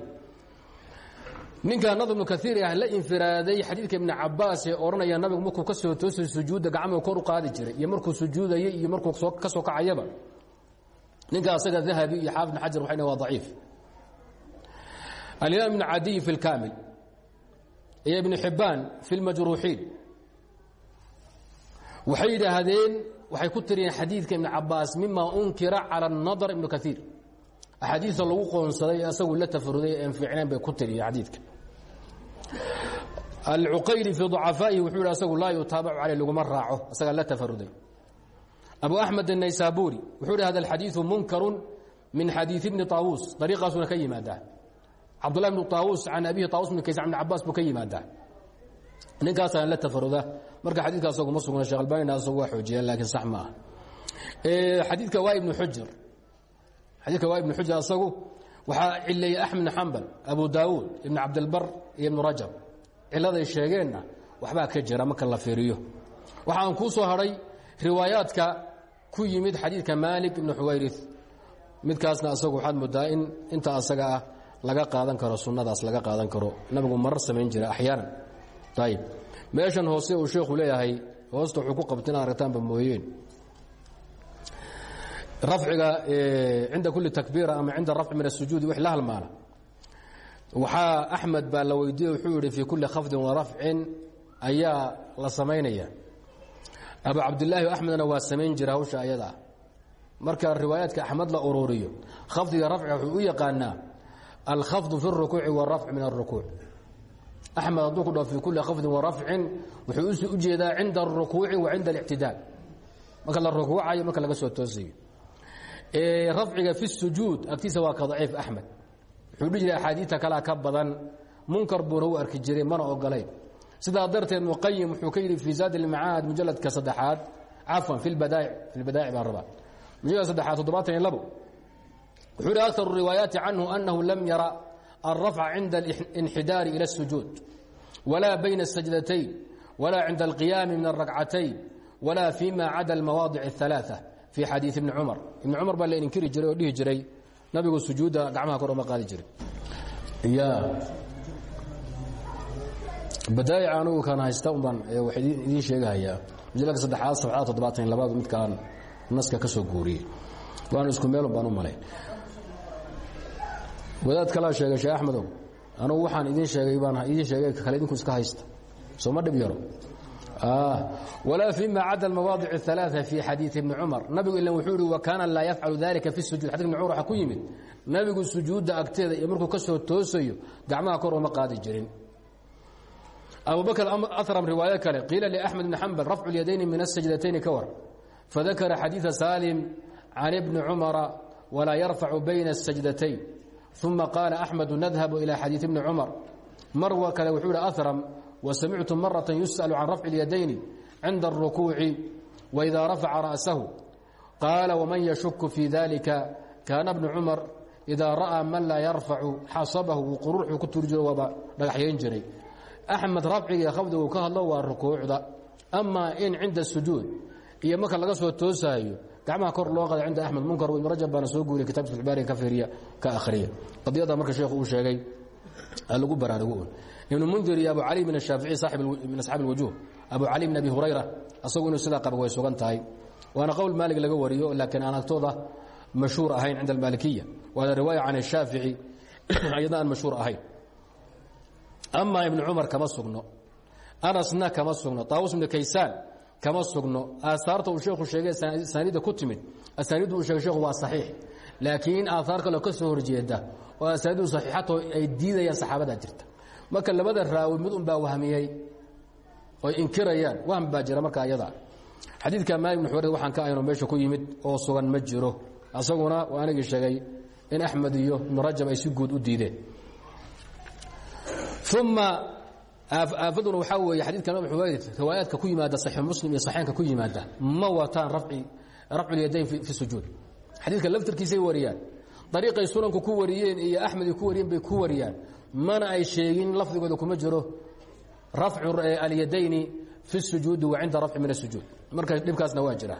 Speaker 1: ninka nadar ibnu kaiir ah la infiraaday xadiidka ibni cabaas ee odhanaya nabigu markuu ka soo toosay sujuudda gacmuhu kor u qaadi jiray iyo markuu sujuudayay iyo markuu ka soo kacayaba ninka asaga dahabi iyo xaafid ibn xajar waxay waa daciif alimaam ibn cadiy fi اlkaamil iyo ibn xibbaan fi اlmajruuxiin waxay yidhaahdeen waxay ku tiriyeen xadiidka ibn cabaas mima unkira calى الnadr ibn kaiir axaadiista lagu qoonsaday ee asagu la tafaruday en fiicnayn bay ku tiriyeen xadiidka alcuqayli fii ضacafaa'ihi wuxuu yidhi asagu laa yutaabacu caley laguma raaco asagaa la tafaruday abu axmed الnaysaburi wuxuu hi hada اxadiiثu munkaru min xadiiث bni طaawuus dariiqaasuna ka yimaadaa cabdullah bn طaawuus can abihi طaawus bn kays bn cabaas buu ka yimaadaa ninkaasaan la tafaruda marka xadidka asagu ma sugna shekh albanina asagu waa xoojiyeen laakiin sax ma ah xadiidka waa ibnu xujr xadiidka waa ibnu xujr asagu waxaa cileeyey axmed bn xambal abu daawuud ibn cabdilbar iyo ibnu rajab ciladay sheegeenna waxbaa ka jira marka la fiiriyo waxaan kuu soo hadhay riwaayaadka ku yimid xadiidka maalik ibnu xuwayri midkaasna asagu waxaad moodaa in inta asaga ah laga qaadan karo sunnadaas laga qaadan karo. Nabigu marar samayn jira axyaanan. Ayib meeshan hoose uu sheekhu leeyahay hoosta wuxuu ku qabta inaad aragtaanba mooyeen. Rafciga cinda kuli takbiira ama cinda rafci min asujuudi wix la halmaana. Waxaa axmed baa la weydiiyey wuxuu yihi fii kulli khafdin wa rafcin ayaa la samaynaya abu cabdilaahi amedna waa samayn jira hawsha ayadaa marka riwaayaadka axmed la ururiyo khafdiga rafciga wuxuu u yaqaanaa alkhafdu fi rukuuci warafc min arukuuc axmed hadduu ku dhao fi kulli khafdin warafcin wuxuu u jeedaa cinda arukuuci wa cinda alictidaal marka la rukuucayo marka laga soo toosiyo. Rafciga fi sujuud agtiisa waa ka daciif axmed wuxuu dhihi jira axaadiita ka badan munkar buuna arki jiray mana ogolayn sidaa darteed muqayim wuxuu ka yidhi fii zaad ilmacaad mujaladka saddexaad cafwan fi badaa'ic fi lbadaa'ic baan rabaa mujalad saddexaad toddobaatan iyo labo wuxuu yidhi aktaru riwaayaati canhu annahu lam yara alrafca cinda alinxidaari ila الsujuud walaa bayna الsajdatayn walaa cinda alqiyaami min الrakcatayn walaa fima cada almawaadic الثalaaثة fii xadiid ibni cumar ibni cumar baa la inkiri jiray oo dhihi jiray nabigu sujuudda gacmaha kor uma qaadi jiray ya badaa'ic anugu kan haysta unbaan waa idiin sheegahayaa majalka saddexaad sabcada toddobaatan labaadu midkaan naska ka soo guuriyey. Waana isku meelun baan u malay. Wadaad kalaa sheegay sheeh axmedow anugu waxaan idiin sheegay baan idiin sheegay kale idinku iska haysta. Soo ma dhib yaro? Ah, walaa fima cada mawaadic alaa fi xadiii bni cumar. Nabigu ilan wuxuu ihi wakaana laa yafcalu dalika fi sujud xadii bn cumar waxa ku yimid nabigu sujuudda agteeda iyo markuu ka soo toosayo gacmaha kor ooma qaadi jirin abu bakr aram riwaayo kale qiila liaxmed bn xambal rafcu اlyadayni min الsajdatayni ka war fadakara xadiiثa salim can ibni cumara walaa yarfacu bayna الsajdatayn uma qaala axmedu nadhabu ilى xadiiث ibni cumar mar kale wuxuu ihi aram وسمعت مرة يسأل عن رفع اليدين عند الركوع وإذا رفع رأسه قال ومن يشك في ذلك كان ابن عمر إذا رأى من لا يرفع xaصبه quruxuu ku turi jiro waaba dhagaxyayn jiray axmed rafciga khafdigu ka hadlo waa rukuucda. Amaa in cinda sujuud iyo marka laga soo toosaayo gacmaha kor loo qada cinda axmed munkar ibn rajab baana soo guuriya kitabkabariyan ka iiriya ka ahriya qadiyada marka sheekhu uu sheegay lagu baraarugo ibnu mundir iyo abu cali min ashaafici min asxaabi اlwujuh abu cali min abi hurayra asagu inuu sidaa way sugan tahay. Waana qowl laga wariyo laakiin aan agtooda mashhuur ahayn cinda almaalikiya waana riwaaya can ashaafici iyadna aan mashhuur ahayn ama ibn cumar kama sugno anasna kama sugno taawus ibn kaysaan kama sugno aahaarta uu sheekhu sheegay asaaniidda ku timid asaaniiddu uu sheekhu waa saxiix laakiin aahaar kaleo ka horjeeda oo asaaniiddu saxiixato ay diidayaan saxaabadaa jirta marka labada raawi mid un baa wahmiyey oy inkirayaan wahm baa jira marka ayada xadiidka maali bn xuwarid waxaan ka ayno meesha ku yimid oo sugan ma jiro asaguna waa anigii sheegay in axmed iyo ibnu ay si guud u diideen uma aafaduna waxaa weeye xuwayd riwaayaadka ku yimaada saxiix muslim iyo saxeenka ku yimaada ma wataan rafculyadayn fi sujuud. Xadiidka laftirkiisay wariyaan dariiqay sunanku ku wariyeen iyo axmed ay ku wariyeen bay ku wariyaan. Mana ay sheegin lafdigooda kuma jiro rafcu alyadayni fi sujuudi wa cinda rafci min asujuud marka dhibkaasna waa jira.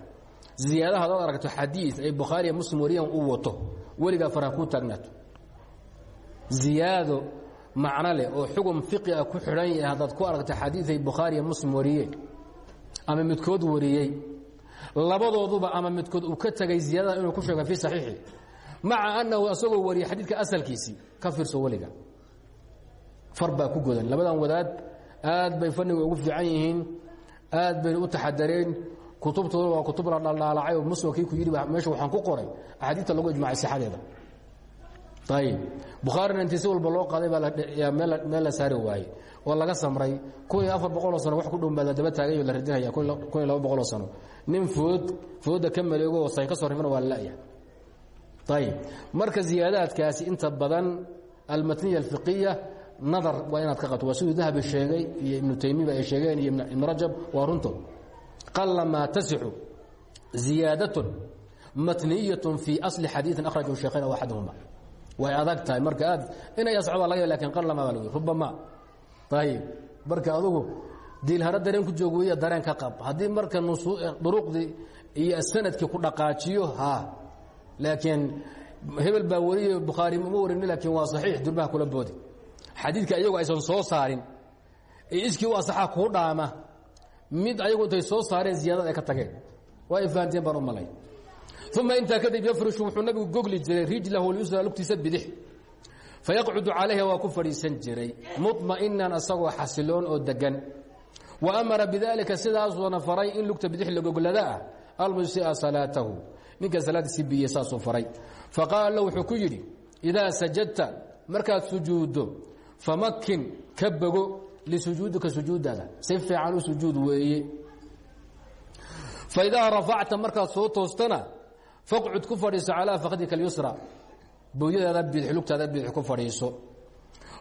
Speaker 1: Ziyaadaha hadaad aragto xadiid ay bukhaariya muslim wariyaan uu wato weligaa faraha kuu taagnaato ziyaado macno leh oo xugum fiqi ah ku xidhan yahay haddaad ku aragto xadiid ay bukhaariya muslim wariyeen ama midkood wariyey labadooduba ama midkood uu ka tegay ziyaadada inuu ku sheego fii saxiixi maca annahu asagoo wariyay xadiidka asalkiisii ka fiirso weliga. Far baa ku godan. Labadan wadaad aad bay fanniga ugu fiican yihiin aad bayna u taxadareen kutubtooda waa kutub la dhaldhaalacay oo muslim kii ku yidhi meesha waxaan ku qoray axaadiidta lagu ijmacay sixadeeda ayib bukhaarina intii si walba loo qaaday baa meel la saari waayey oo laga samray kun iyo afar boqoloo sano wax ku la daba taagay oo la radinaya kun iyo laba boqoloo sano nin food fooda ka maleego oo say ka soo rifana waa la la'ya ayib marka ziyaadaadkaasi inta badan almatniya alfiqiya nadar waa inaad ka qabto waa siduu sheegay iyo ibnu taymiba ay sheegeen iyo ibnu rajab waa runtood qalamaa tasixu ziyaadatun matniyatun fii asli xadiiin akhrajahu sheekhayn aw axaduhuma way adag tahay. Marka aad inay ascobaa laga laakiin qalama baa lagu rubama ayib marka adugu diilharo dareen ku joog weya dareen ka qab. Haddii marka duruqdii iyo sannadkii ku dhaqaajiyo ha laakiin hebel baa wariye bukhaari ma warini laakiin waa saxiix. Durbaha kula boodi. Xadiidka iyagu aysan soo saarin. Ee iskii u asaxaa kuu dhaama. Mid ayagu intay soo saareen ziyaadada ay ka tageen. Waa ay fahanteen baan u malay uma intaa kadib yafrishu wuxuu nabigu gogli jiray rijlahu lyusra lugtiisa bidix fayaqcudu calayha waa ku fadhiisan jiray muطma'inan asagoo xasiloon oo degan wa amara bidalika sidaasuuna faray in lugta bidix la goglada ah almusia salaatahu ninka salaadiisi biye saasuu faray faqaala la wuxuu ku yidhi idaa sajadta markaad sujuuddo famakin ka bogo lisujuudika sujuudaada si fiican u sujuud weeye faqcud ku fadhiiso calaa fakdika اlyusra boodyadaada bidix lugtaada bidix ku fadhiiso.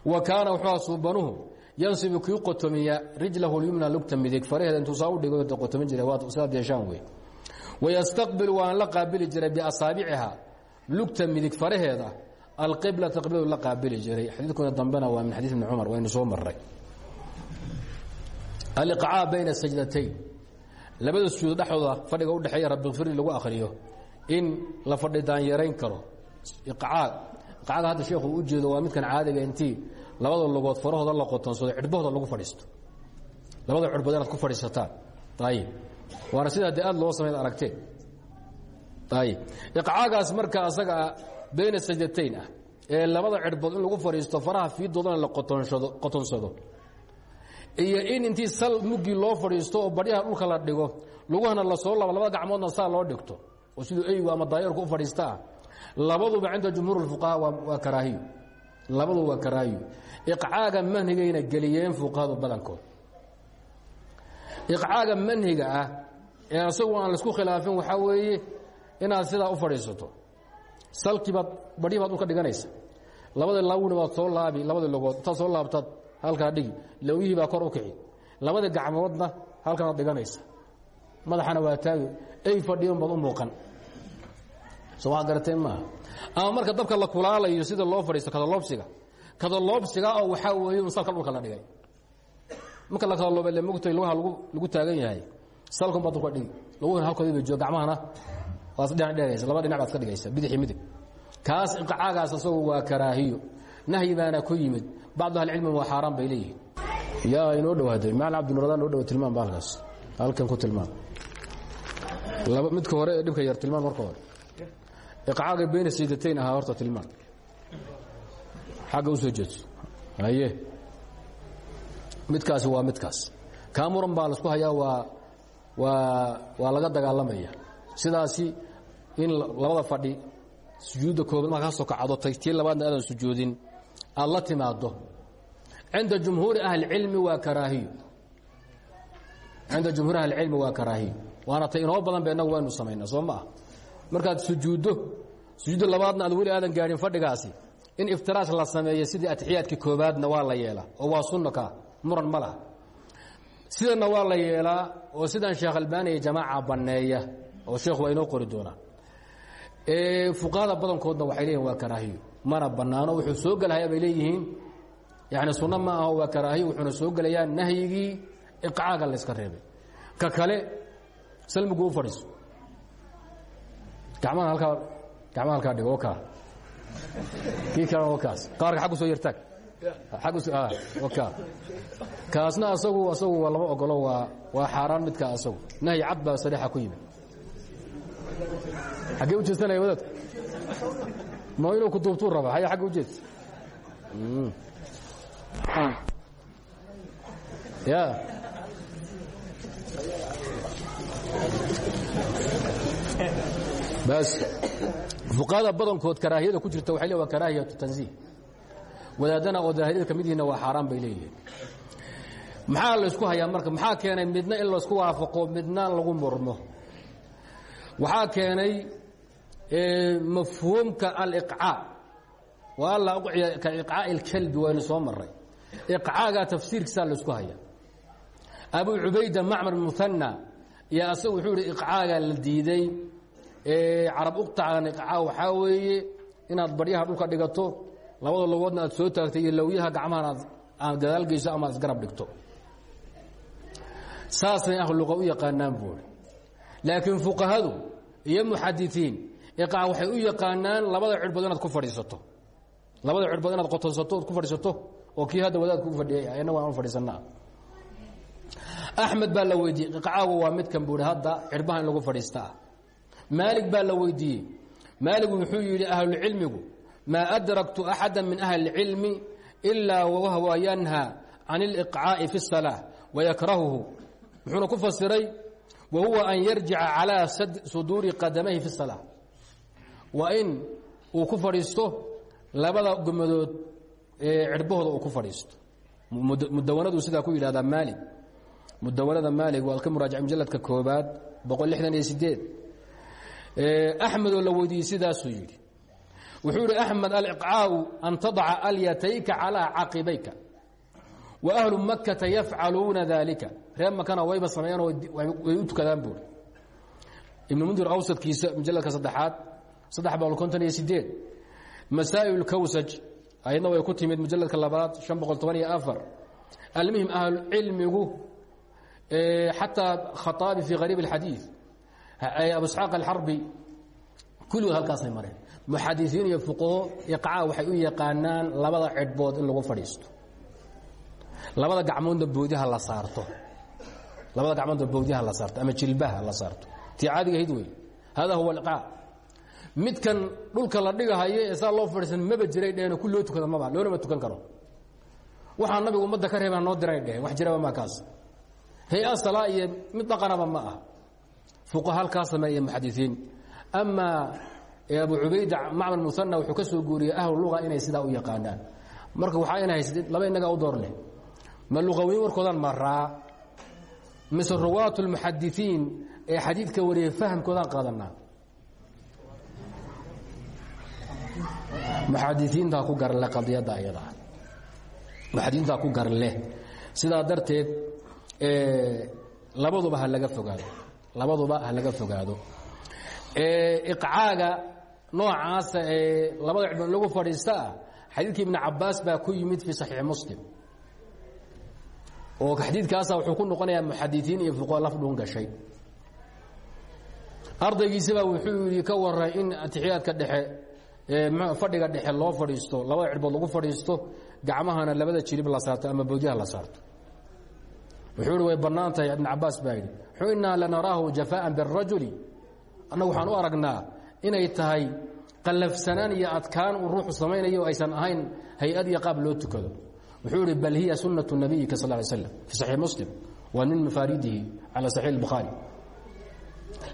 Speaker 1: Wa kaana wuxuu suubanuhu yansibu kii qotomiya rijlahu lyumna lugta midig. Faraheeda intuu saa dhigo qotomin jiray waa sidaad yeeshaan wey wayastaqbil waan la qaabili jiray biasaabiciha lugta midig faraheeda alqiblata qibladu la qaabili jiray. Xadiidkuna dambena waa min xadiid ibni cumar waynu soo maray aliqcaa bayna sajdatayn labada sujuud dhexdooda fadhiga udhexeeya rabbi kfirli lagu akhriyo in la fadhi daanyarayn karo. Iqcaag iqcaaga hadda sheekhu u jeedo waa midkan caadiga intii labada lugood farahooda la qotonsado cidhbahooda lagu fadhiisto. Labada cirhbood inaad ku fadhiisataan. Ayib waana sidaa dee aad loo samayd aragteen ayib iqcaagaas marka asaga bayna sajdatayn ah ee labada cirhbood in lagu fadhiisto faraha fiidoodana la qotonsado qotonsado iyo in intii sal muggii loo fadhiisto oo badhyaha dhulka la dhigo lugahana la soo labo labada gacmoodna saa loo dhigto oo siduu eygu ama daayarku u fadhiista ah labaduba cinda jumhuur اfuqaha waa karaahiyo labaduba waa karaahiyo iqcaaga manhigayna geliyeen fuqahadu badankood. Iqcaaga manhiga ah ee asagu aan waxaa weeye inaad sidaa u fadhiisato. Salkiibaad badhii baad dhulka dhiganaysa. Labada laawina baad soo laabi labada logood intaad soo laabtaad halkaa dhigi. Lawyihii baa kor u kici. Labada gacmoodna halkanaad dhiganaysa. Madaxana waa taagi ey fadhiyon baad u muuqan. Soo waa garateen maaha. Ama marka dabka la kulaalayo sida loo fadhiisto kadaloobsiga. Kadaloobsiga oo waxaa weeye un salka dhulka la dhigay. Marka la kadaloobe le mogtay lugaha lagu lagu taagan yahay. Salkun baad dhulka dhigi laguhina halkoodii bay jooga gacmahana. Waad dhinac dhigaysa laba dhinac baad ka dhigaysa bidixi midig. Kaas iqcaagaas asagu waa karaahiyo. Nahyi baana ku yimid. Bacdu ahlicilmi waa xaaraan bay leeyihiin. Yaa inoo dhowaaday macalin cabdinuradaan noo dhowa tilmaan ba halkaas. Halkan ku tilmaan. laba midka hore ee dhibka yar tilmaan marka hore. Iqcaaga bayna saydatayn ahaa horta tilmaan. Xagga u soo jeedso haye. Midkaasi waa midkaas. Kaa muran baa la isku hayaa waa waa waa laga dagaalamaya. Sidaasi in labada fadhi sujuudda koobaad markaa ka soo kacdo tay tii labaadna aadan sujuudin aad la timaado cinda jumhuuri ahlicilmi waa karaahiyo cinda jumhuuri ahlicilmi waa karaahiyo waana tay inoo badan ba innagu waynu samaynaa soo ma ah markaad sujuuddo sujuudda labaadna aad weli aadan gaadhin fadhigaasi in iftiraas la sameeyo sidii atixiyaadkii koobaadna waa la yeelaa oo waa sunna ka muran ma laha. Sidana waa la yeelaa oo sidan sheekh albaaniya jamaaca banneeya oo sheekhu waa inoo qori doonaa. Fuqahada badankoodna waxay leeyihiin waa karaahiyo mana bannaano wuxuu soo gelahaya bay leeyihiin. Yani sunno ma aho waa karaahiyo wuxuuna soo gelayaa nahyigii iqcaaga la yska reebay. Ka kale salmigu u fadhiiso? Gamaha halkaa gacmaha halkaa dhigo kaa. Kii kalena kaas. Qaarka xaggu soo yartaag agka kaasna asagu asagu waa lama ogolo waa waa xaaraan midka asagu. Nahyi cad baa sariixa ku yimid. Xaggee u jeesanaya wadaadku ma inuu ku duubtuu raba haya xagga u jeedsa ya bas fuqahada badankood karaahiyada ku jirta waxay le waa karaahiyatu tanziih. Wadaadana oo daahiriyada ka mid yihiinna waa xaaraan bay leeyihiin. Maxaa la ysku hayaa marka? Maxaa keenay midna in laysku waafaqo midna lagu murmo? Waxaa keenay mafhuumka aliqcaa. Wa alla uciya ka iqcaa'i اlkalbi waynu soo maray iqcaagaa tafsiirkiisaa la ysku haya abu cubayda macmar muhanna iyo asagu wuxuu ihi iqcaagaa la diiday. Carab uqtacan iqcaa waxaa weeye inaad baryaha dhulka dhigato labada logoodna aad soo taagtay iyo lawyaha gacmahan aad aad gadaal geyso ama ad isgarab dhigto. Saasay ahluqa u yaqaanaan buuri laakiin fuqahadu iyo muxadiiin iqaac waxay u yaqaanaan labada cirhbood inaad ku fadhiisato. Labada cirhbood inaad qotonsato ood ku fadhiisato oo kii hadda wadaadku u fadhiyay innagu aan u fadhiisanaa axmed baa la weydiiyey iqcaagu waa midkan buuhi hadda cirbaha in lagu fadhiistaa maalig baa la weydiiyey maaligu wuxuu yidhi ahlucilmigu maa adraktu axada min ahli اlcilmi ilaa wahwa yanha can اliqcaa'i fi الsalaa wayakrahuhu muxuuna ku fasiray wa huwa an yarjica calىa suduuri qadamayhi fi الsalaa waa in uu ku fadhiisto labada gomadood ee cirbahooda uu ku fadhiisto mudawanadu sidaa ku yidhahdaa maalig mudawanada maalig waad ka muraajac mujaladka koobaad boqol lixdan iyo sideed axmed oo la weydiiyey sidaasuu yidhi. Wuxuu yihi axmed aliqcaau an tadaca alyatayka calىa caqibayka wa ahlu makata yafcaluuna dalika reer makana wayba sameeyaan way u tukadaan buuri ibnu mundir awsadkiisa mujaladka saddexaad saddex boqol konton iyo sideed masaa'il kawsaj ayadna way ku timid mujaladka labaad شhan boqol toban iyo xataa khaaabi fii qariib اxadiiث abu isxaaq alxarbi kulligood halkaasay mareen muxadisiin iyo fuqaho iqcaa waxay u yaqaanaan labada cidhbood in lagu fadhiisto labada gacmoodna boodyaha la saarto labada gacmoodna boodyaha la saarto ama jilbaha la saarto tii caadiga hayd wey hada huwa iqcaa midkan dhulka la dhigahayo ee saa loo fadhiisan maba jiray dheheen ku loo tukada maba loonama tukan karo waxaa nabigu ummadda ka reebaa noo diray dheheen wax jiraba maa kaas hay'a salaa iyo mid dhaqanaba ma ah fuqaha halkaa sameeya muxadisiin amaa abu cubayda macmar muana wuxuu ka soo guuriyey ahlu luga inay sidaa u yaqaanaan. Marka waxaa ina haysatid laba inagaa u door leh ma luqawiin warkoodan maraa mise ruwaat lmuxadisiin ee xadiidka wariyay fahamkoodaan qaadanaa. Muxadisiintaa ku garle qadiyadda ayadaa muxadisiintaa ku garle sidaa darteed labaduba ha laga fogaado. Labaduba ha laga fogaado. Iqcaaga noocaasa ee labada cidhbood lagu fadhiistaa xadiidkii ibni cabaas baa ku yimid fii saxiixi muslim. Oo xadiidkaasa wuxuu ku noqonayaa muxadisiin iyo fuqaa laf dhuun gashay. Ardaygiisibaa wuxuu yidhi ka waran in atixiyaadka dhexe fadhiga dhexe loo fadhiisto labada cidhbood lagu fadhiisto gacmahana labada jilib la saarto ama bowdyaha la saarto wuxuu ihi way bannaan tahay ibn cabaas baa yidhi. Wuxuu innaa lanaraahu jafaan birajuli annagu waxaan u aragnaa inay tahay qallafsanaan iyo adkaan uu ruuxu samaynayo aysan ahayn hay'ad iyo qaab loo tukado. Wuxuu ihi bal hiya sunnatu nabiyika sal ly slam fii saxiix muslim waa min mafaaridihi cala saxiix bukhaari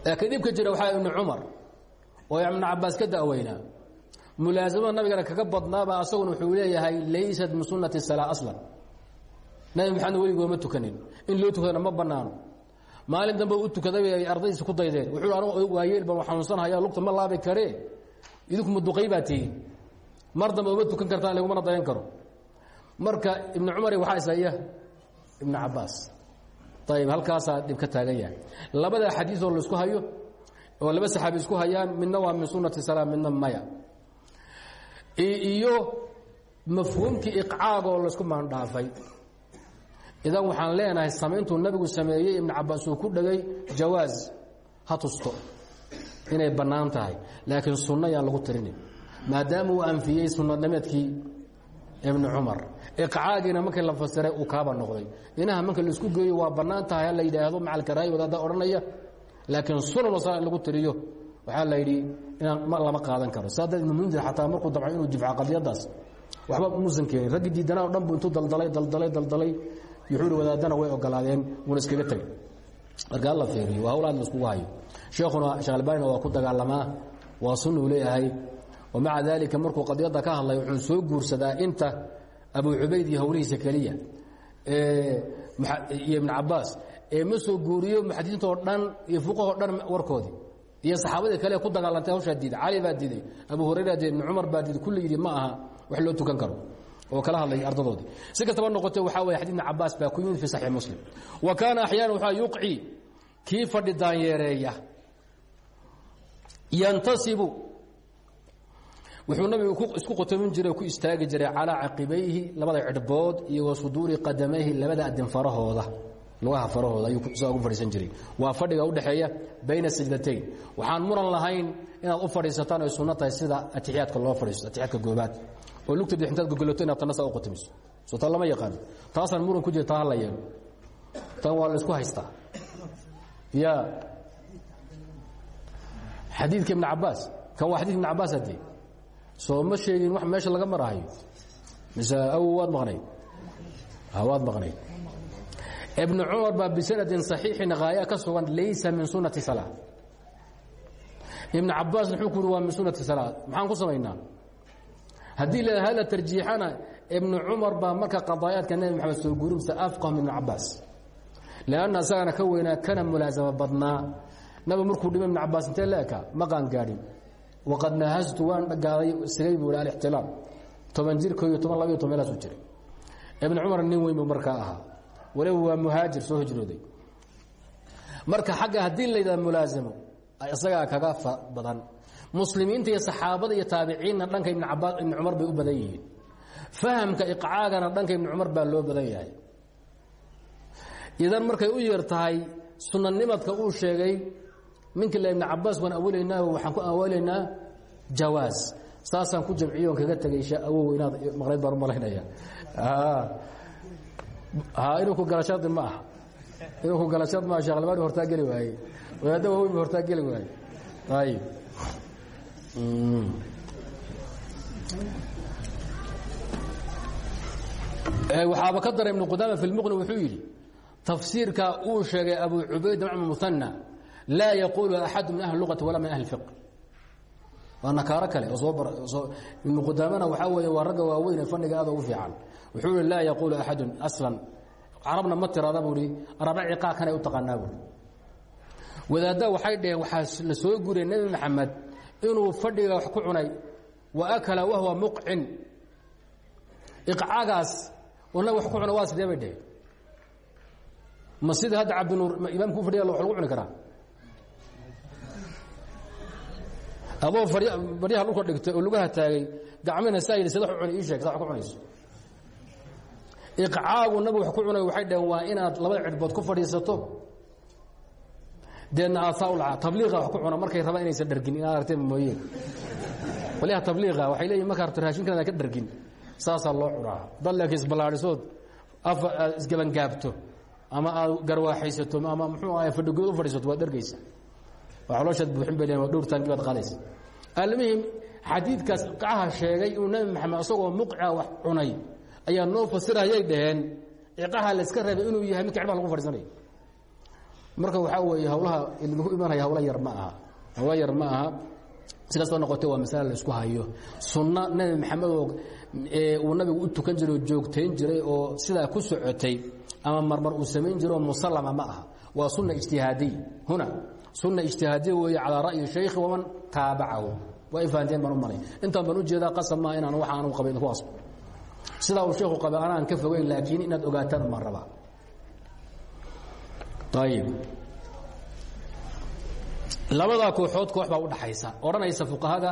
Speaker 1: laakiin dhibka jira waxaa ibnu cumar oo ibnu cabaas ka da'weynaa mulaasamada nabigana kaga badnaaba asaguna wuxuu leeyahay laysat min sunnati salaa aslan nabi maxamed weligooma tukanin. In loo tukadana ma banaano maalin dambe u tukaday ay ardaydiisa ku daydeen. Wuxuu anigu waayeel baan xanuunsanhaya lugta ma laabi karee idinku muduqay baa mar dambe uma tukan kartaan lagumana dayan karo. Marka ibnu cumar waxaa ishaya ibnu cabaas ayib halkaasaa dhib ka taagan yahay. Labada xadiioo la isku hayo oo laba saxaabi isku hayaan midna waa min sunati salaam midna maya. Iyo mafhuumkii iqcaagoo la isku maandhaafay idan waxaan leenahay samayntuu nabigu sameeyey ibnu cabaas uu ku dhegay jawaaz ha tusto. Inay bannaan tahay. Laakiin sunno yaan lagu tirinin. Maadaama uu anfiyey sunadnimeedkii ibnu cumar. Iqcaagiina markii la fasiray uu kaaba noqday. Inaha marka la isku geeyo waa bannaan tahay ha la yidhaahdo macalkaraayi wadaada odhanaya. Laakiin sunan wasala in lagu tiriyo. Waxaa la yidhi inaan ma lama qaadan karo. Saa dad ibnu mundir xataa markuu damco inuu difca qadiyadaas. Waxba muusan keenin raggii diidanaa o dhan buu intuu daldalay daldalay daldalay yuxuuri wadaadana way ogolaadeen wuuna iskaga tegay marka alla fiiriyo waa hawl aad la iskugu hayo. Sheekhuna sheekh albaanina waa ku dagaalamaa waa sunna uu leeyahay. Wa maca daalika markuu qadiyadda ka hadlay wuxuu soo guursadaa inta abu cubayd iyo hawlihiisa keliya iyo ibnu cabaas ee ma soo guuriyo muxadisiinta oo dhan iyo fuqahoo dhan warkoodii. Iyo saxaabadii kale ku dagaalantay hawshaa diiday. Cali baa diiday abu hurayra diiday ibnu cumar baa diiday. Kulli yidhi ma aha wax loo tukan karo oo kala hadlay ardadoodii si kastaba noqotee waxaa weye xadid ibn cabaas baa ku yimid fi saxiix muslim. Wa kaana axyaana waxaa yuqci kii fadhi daanyeereeya yantasibu. Wuxuu nabigu isku qotomin jiray ku istaagi jiray calaa caqibayhi labada cidhbood iyo wa suduuri qadamayhi labada adin farahooda. Lugaha farahooda ayuu sidaa ugu fadhiisan jiray. Waa fadhiga udhexeeya bayna sajdatayn waxaan muran lahayn inaad u fadhiisataan ay sunno tahay sida atixiyaadka loo fadhiisto atixiyaadka goobaad oo lugta dix intaad gogolato inaad tanna saa u qatimiso soo taa lama yaqaano taasaan muran ku jira taa hala yeelo tan waa la isku haystaa. Ya. Xadiidka ibn cabaas kan waa xadidka ibn cabaas haddee soo ma sheegin wax meesha laga marahayo. Mise awow waad maqnayd? Waad maqnayd. Ibn cumar baa bisanadin صaxiixin haaya ka sugan laysa min sunati salaa ibn cabaasna wuxuu ku yuri waa min sunati salaa maxaan ku samaynaa haddii la hada tarjiixana ibn cumar baa marka qadaayaadka nebi maxamed soo guurimsa afqah min ibn cabaas lanna isagana ka weynaa kana mulaasamo badnaa. Nabi markuu dhima ibn cabaas intee la ekaa ma waqad nahastu waan gaaday sigay buu alixtilaam toban jirko iyo toban labayo toban meelaasu jiray. Ibn cumar nin weyn buu markaa ahaa. Waa muhaajir soo hijrooday. Marka xagga haddii la yidhahda mulaasamo isagaa kaga badan muslimiinta iyo saxaabada iyo taabiciinna dhanka ibn cabaas ibn cumar bay u badan yihiin. Fahamka iqcaagana dhanka ibn cumar baa loo badan yahay. Idan markay u yeer tahay sunanimadka uu sheegay minka ibn cabaas waan awelaynaa waxaan ku awelaynaa jawaas saasaan ku jamciyo on kaga tegay awow inaad maqnayd baan u malaynaya. Inuu ku gala shardi ma aha. Inuu ku gala shard maaha sheekh albaani hortaa geli waaye. Wadaadda waaweyn ba hortaa geli waaye. Ayib waxaaba ka dara ibnu qudaama fi lmuqni wuxuu yidhi tafsiirka uu sheegay abu cubayd mcm muhanى laa yaquulu axadu min ahli luqati walaa min ahli fiq waa nakaaro kale ibnu qudaamana waxaa weeye waa ragga waaweyn ee ugu fiican. Wuxuu ihi laa yaquulu aslan. Carabna ma tirada buu ihi araba ciqaa kanay u taqaanaa buui waxay dhaheen waxaa la soo guriyay nebi maxamed inuu fadhiga wax ku cunay wa akala wahwa muqcin. Iqcaagaas oo nabig wax ku cuna waa sidee bay dheheen ma sida hadda cabdinuur imaamku u fadhiya wax lagu cuni karaa? Adoo baryaha dhulka dhigtay oo lugaha taagay gacmina saa yidhi sida wax u cuni ii sheeg sa wax ku cunayso. Iqcaagu nabigu wax ku cunay waxay dhaheen waa inaad labada cidhbood ku fadhiisato deedna ulca tabliiqa wax ku cuna markay rabaan inaysan dhargin inaad aragteen mooye. Waliha tabliiqa waxay leeyihiin markaa rabto raashinkan ka dhargin saasaa loo cunaa. Dad laakiin isballaadhisood afa aad isgabangaabto ama garwaaxaysato ama muxuu ahay fadhigood u fadhiisato waad dhargaysa. Waa calooshaad buuxin bay leeyihiin waa dhowr taanki baad qaadaysa. Almuhim xadiidkaas sheegay inuu nebi maxamed isagoo muqca wax cunay ayaa noo fasirayay dhaheen ciqaha la iska reebay inuu yahay midka cidbaha lagu fadhiisanayo marka waxaa weeye hawlaha idinku imanaya hawla yar ma aha. Hawla yar ma aha. Si kastoo noqotay waa masale la isku hayo. Sunno nebi maxamed oo uu nabigu u tukan jiray oo joogtayn jiray oo sidaa ku socotay ama marmar uu samayn jiro oo musallama ma aha. Waa sunna ijtihaadiy huna sunna ijtihaadiya weeye calaa ra'yi shaykhi waman taabacahu. Waa i fahanteen baan u malay intaan baan u jeedaa qasab maaha inaan waxa aanu qabay ku asbo sidaa uu sheekhu qaba anaan ka fogeyn laakiin inaad ogaataan maan rabaa ayib labadaa kooxood koox baa udhaxaysa odhanaysa fuqahada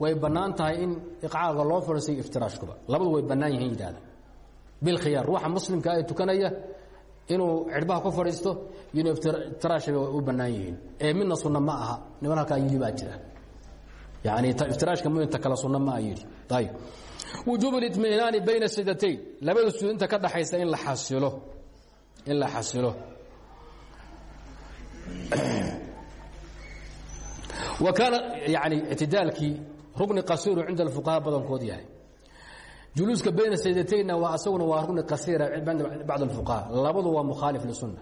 Speaker 1: way bannaan tahay in iqcaaga loo fadhiisayo iftiraashkuba. Labadu way bannaan yihiin yidhahda bilkhiyaar ruuxa muslimka ee tukanaya inuu cidhbaha ku fadhiisto iyo inuu iftiraashaba way u bannaan yihiin. Ee midna sunna ma aha niman halkaa yidhi baa jira. Yani iftiraashka muminta kale sunna ma yidhi. Ayib wujuub اliطminaani bayna sidatayn. Labada suud inta ka dhaxaysa in la xasilo. In la xasilo kaana yani tidaalkii rukni qasiiru cinda fuqahaa badankood yahay. Juluuska bayna saydataynna waa asaguna waa rukni qasiira bacd اfuqaha labadu waa mukhaalif lisunna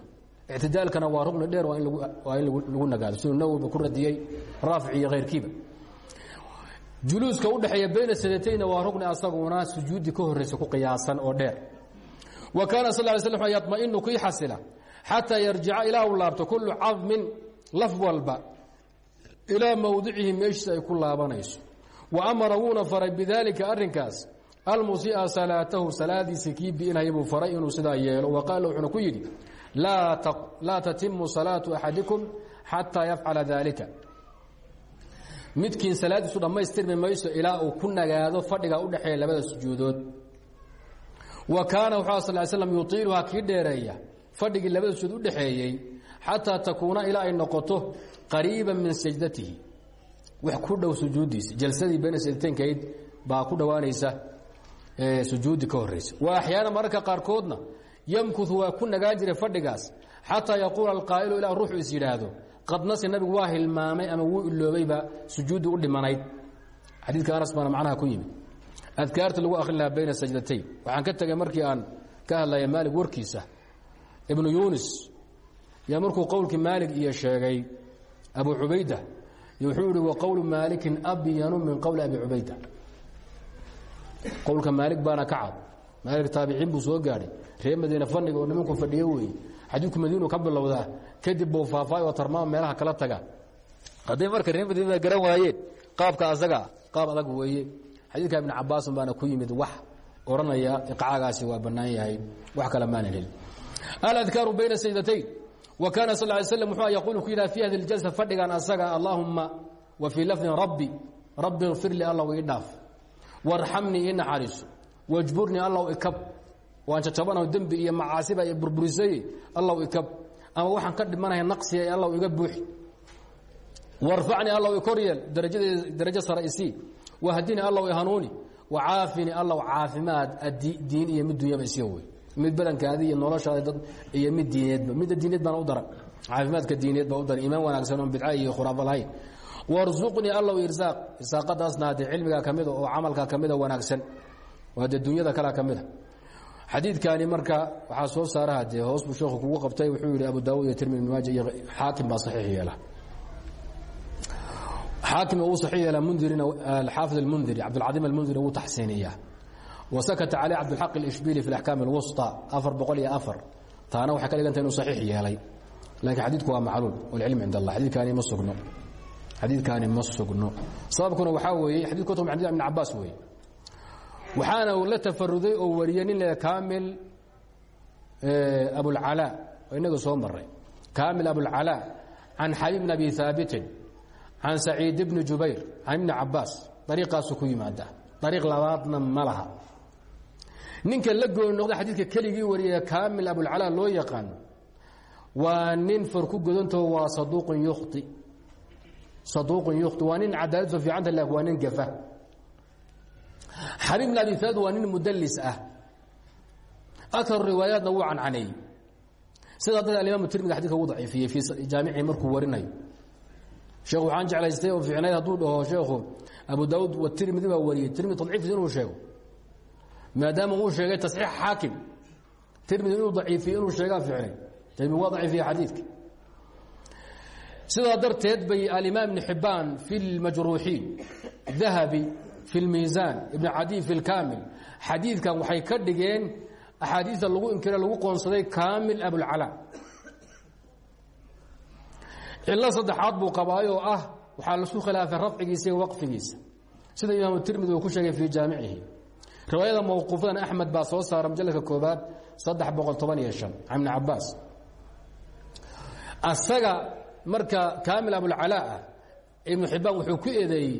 Speaker 1: ictidaalkana waa rukni dheer waa in lagu nagaado siduu nawwiba ku radiyey raafic iyo hayrkiiba juluuska udhexeeya bayna saydataynna waa rukni asaguna sujuudi ka horeysa ku qiyaasan oo dheer. Wa kaana sal ly slam yamainu kii xasila xataa yarjica ilaa u laabto kullu cadmin laf walba ilaa mowdicihi meeshiisa ay ku laabanayso. Wa amara wuuna faray bidaalika arrinkaas almusia salaatahu salaadiisa kii biinaya buu faray inuu sidaa yeelo. Wa qaala wuxuuna ku yidhi laa tatimu salaatu axadikum xataa yafcala daalika. Midkiin salaadiisu dhammaystirmi mayso ilaa uu ku nagaado fadhiga udhexeeya labada sujuudood. Wa kaana wuxuu sal slam yutiiluhaa kii dheereeya fadhigii labada sujuud u dhexeeyey xataa takuuna ilaa ay noqoto qariiba min sajdatihi. Wax ku dhow sujuuddiisa. Jalsadii bayna sajdateynkayd baa ku dhowaanaysa sujuudi ka wa axyaana mararka qaarkoodna yamkuhu waa ku nagaan jiray fadhigaas xataa yaquula alqaa'ilu ilaa ruuxu is yidhaahdo qad nasi nabigu waa hilmaamay ama wuu iloobayba sujuuddi u dhimanayd. Xadiidka anas macnaha ku yimid. Adkaarta lagu akhrin bayna sajdatayn. Waxaan ka tegay markii aan ka hadlaya maalig warkiisa ibnu yunis. Yaa markuu qowlkii maalig iyo sheegay abu cubayda wuxuu yihi wa qowlu maalikin abyanu min qowli abi cubayda. Qowlka maalig baana ka cad. Maalig taabiciin soo gaadhay reer madiine fadhiga oo nimanku fadhiyo weeye xadiidku madiinu ka bilowdaa kadib buu faafaayo oo tarmaama meelaha kala taga. Hadday marka reer madiinada garan waayeen qaabka asagaa qaab adag weeye. Xadiidka ibn cabaasin baana ku yimid wax odhanaya iqcaagaasi waa bannaan wax kale maanan aladkaaru bayna sajdatayn wa kaana sal ly slam muxuu yaquulu ku yidhaha fi hadi ljalsa fadhigan asaga allaahumma wa fii lafdin rabbi rabbi ikfir lii allow ii dhaaf warxamnii ii naxariiso wajburnii allow ikab waan jajabanaho dembi iyo macaasiba iyo burburisay allow ikab ama waxaan ka dhimanahay naqsiga ee allow iga buuxi warfacnii allow i koryeel darajadeeda darajo sare isii wahdini allow i hanuuni wacaafini allow caafimaad diin iyo mid dunyaba isiga wey mid badankaadi iyo noloshaada dad iyo mid diineedba. Midda diineed baana u daran caafimaadka diineed baa u daran iimaan wanaagsan oon bidca iyo khuraafo lahayn. Warsuqnii allow irsaaq irsaaqadaasna haddee cilmigaa ka mida oo camalkaa ka mida wanaagsan. Waa dee dunyada kalea ka mida. Xadiidkani marka waxaa soo saaraha dee hoos buu sheekhu kugu qabtay. Wuxuu yidhi abu daawud iyo tirmidi maaja iyo xaakim baa saxiix yeela xaakim uu saxiix yeela mundirina alxaafid almundiri cabdulcadiim almundiri wuu taxsiiniyaa wasakata caleyh cabdilxaq alishbili fi alaxkaam alwusطى afar boqol iyo afar taana waxay ka dhiganta inuu saxiix yeelay laakiin xadiidku waa macluul walcilm cind allah xadiidkaani ma sugno xadiidkaani ma sugno sababkuna waxaa weeye xadidku ibn cabaas weeye waxaana la tafaruday oo wariyey nin le kamil abulcalaa oo inaga soo maray kamil abulcalaa can xabiib bn abi haabitin can saciid bni jubayr can ibni cabaas ariiqaasu ku yimaada ariiq labaadna ma laha ninka la gooni noqda xadiidka keligii wariyay kamil abulcalaa loo yaqaano waa nin farku godantao waa saduuqun yukti saduuqun yukti waa nin cadaaladso fiicanta laakin waa nin gafa. Xabiib bn abi haabit waa nin mudallis ah. Akaru riwaayaatna wuu cancaneeyey sidaa dad alimaam tirmidi xadidka uu daciifiyey fii jaamicii markuu warinayo. Sheekhu waxaan jeclaystay oo fiicnayd hadduu dhaho sheekhu abu daawud wa tirmidi baa wariyey. Tirmidi tadciifkiisa inuu sheego maadaama uu sheegay tasxiix xaakim. Tirmidi inuu daciifiye inuu sheegaa fiicnay. Tirmidi waa daciifiye xadiidka. Sidaa darteed bay alimaam ibn xibbaan fi lmajruuxiin dahabi fi lmiisaan ibn cadiy fi lkaamil xadiidkan waxay ka dhigeen axaadiista lagu inkira lagu qoonsaday kaamil abulcalaa cilo saddexaad buu qabaayoo ah waxaa lasu khilaafay rafcigiisa iyo waqfigiisa. Sida imaamu tirmidi uu ku sheegay fii jaamicihi riwaayada mawquufadan axmed baa soo saara majaladka koobaad saddex boqol toban iyo shan can ibni cabaas asaga marka kaamil abulcalaa ah ibnu xibbaan wuxuu ku eedeeyey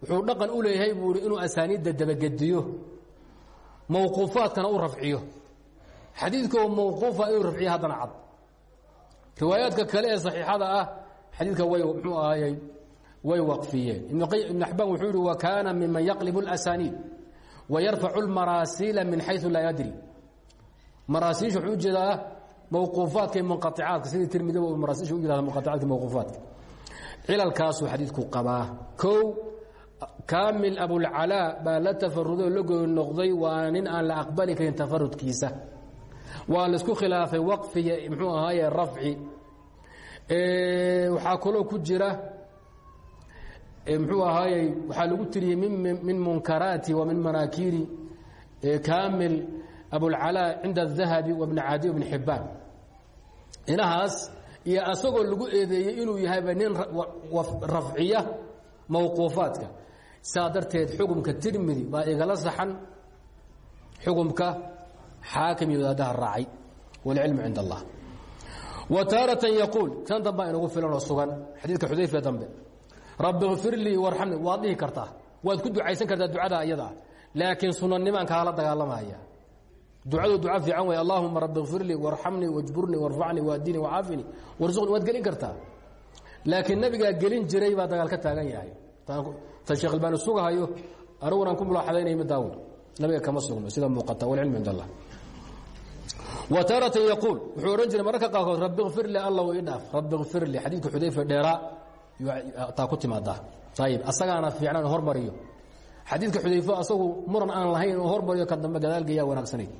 Speaker 1: wuxuu dhaqan u leeyahay buu ihi inuu asaaniidda dabagediyo mawquufaadkana u rafciyo. Xadiidkoo mawquufa inuu rafciyo haddana cad. Riwaayaadka kale ee saxiixada ah xadiidka way mxuu ahayey way waqfiyeen. Ibn xibaan wuxuu yihi wa kaana miman yaqlib اlasaniid wayarfacu اlmaraasiila min xayu laa yadri maraasiisha wuxuu u jeedaa mawquufaadka iyo munqaicaadka sidii tirmidiba uu maraasiisha u yihahda munqaicaadka mawquufaadka cilalkaasuu xadiidku qabaa kow kaamil abulcalaa baa la tafaruday oo la gooni noqday waa nin aan la aqbali karin tafarudkiisa waa la isku khilaafay waqfiga mxuu ahaaye rafci waxaa kaloo ku jira mxuu ahaayey waxaa lagu tiriyey min munkaraati wa min manaakiri kaamil abulcalaa cinda الdahabi wa bni cadi bni xibaan inahaas iyo asagoo lagu eedeeyey inuu yahayba nin rafciya mawquufaadka saa darteed xukumka tirmidi baa igala saxan xukumka xaakim iyo wadaadaha raacay wاlcilmu cind اllah wa taaratan yaquul kan dambaa inagu filan oo sugan xadiidka xudayfe dambe rabbi kfir lii warxamni waad dhihi kartaa. Waad ku ducaysan kartaa ducada iyada laakiin sunanimaan kaala dagaalamaya. Ducadu duca fiican wey allahuma rabi kfir lii warxamnii wajburnii warfacnii waadinii wacaafini warsuqnii waad gelin kartaa. Laakiin nabigaa gelin jiray baa dagaal ka taagan yahay. Tan sheekh albaani sugahayo anigunan ku mulaaxadaynay midaawn nabiga kama sugno sida muuqata walcilmu cind allah wa taaratan yaquul wuxuu odhan jiray mararka qaarkood rabi kfir lii alla ii dhaaf. Rabi kfir lii xadiidka xudayfa dheeraa taa ku timaadaa. Ayib asagaana fiicnaan hormariyo xadiidka xudayfo asagu muran aan lahayn oo ka dambe gadaalgeeyaa wanaagsanayd.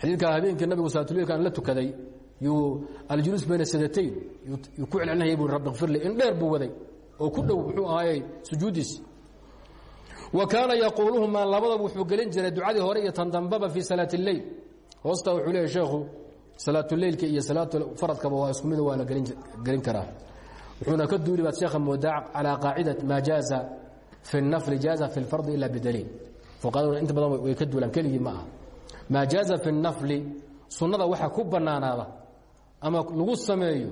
Speaker 1: Xadiidka habeenkii nabigu salaatuleilkaan la tukaday yuu aljuluus bayna sadatayn yuu ku celcelinayay bui rabbi kfirli in dheer buu oo ku dhow muxuu ahaayey sujuuddiisi wa kaana yaquuluhumaa labadaba wuxuu gelin jiray ducadii hore iyo tan dambaba fii salaati اleyl hoosta wuxuu leeyahy sheekhu salaatuleylka iyo salaatu faradkaba waa isku mida waa la gelin karaa wuxuuna ka duuli baad sheekha moodaa calaa qaacida maa jaaza fi nafli jaaza fi lfardi ila bidaliil. Fuqaaduna inta badan way ka duulaan keligii ma aha. Maa jaaza fi nafli sunnada waxa ku bannaanaada ama lagu sameeyo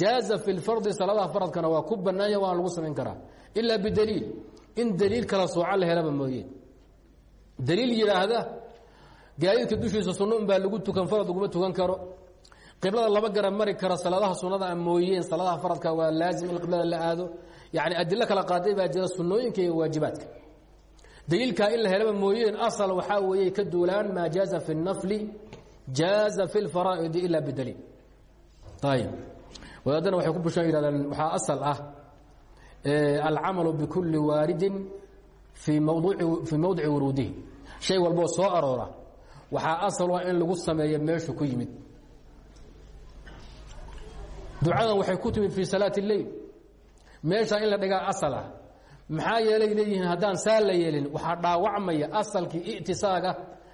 Speaker 1: jaaza fi lfardi salaadaha faradkana waa ku bannaanya waana lagu samayn karaa. Ilaa bidaliil in daliil kala sooca la helaba mooye. Daliil yidhaahda gaadiidka dushiisa sunno unbaa lagu tukan farad laguma tukan karo qiblada lama gara mari karo salaadaha sunnada a mooyeen salaadaha faradka waa laazim in qiblada la aado. Yani adilo kala qaaday baa jira sunnooyinka iyo waajibaadka. Daliilkaa in la helaba mooyeen asal waxaa weeye ka duulaan maa jaaza fi اnafli jaaza fi اlfaraa'idi ila bidaliil. Ayib wadaadana waxay ku bushaan yihahdaan waxaa asal ah alcamalu bikuli waaridin fii mawdii fii mawdici wuruudihi. Shay walboo soo aroora. Waxaa asal ah in lagu sameeyo meeshu ku yimid ducadan waxay ku timid fii salaati اleyl meeshaa in la dhigaa asal ah. Maxaa yeelay leeyihiin haddaan la yeelin waxaa dhaawacmaya asalkii ictisaaga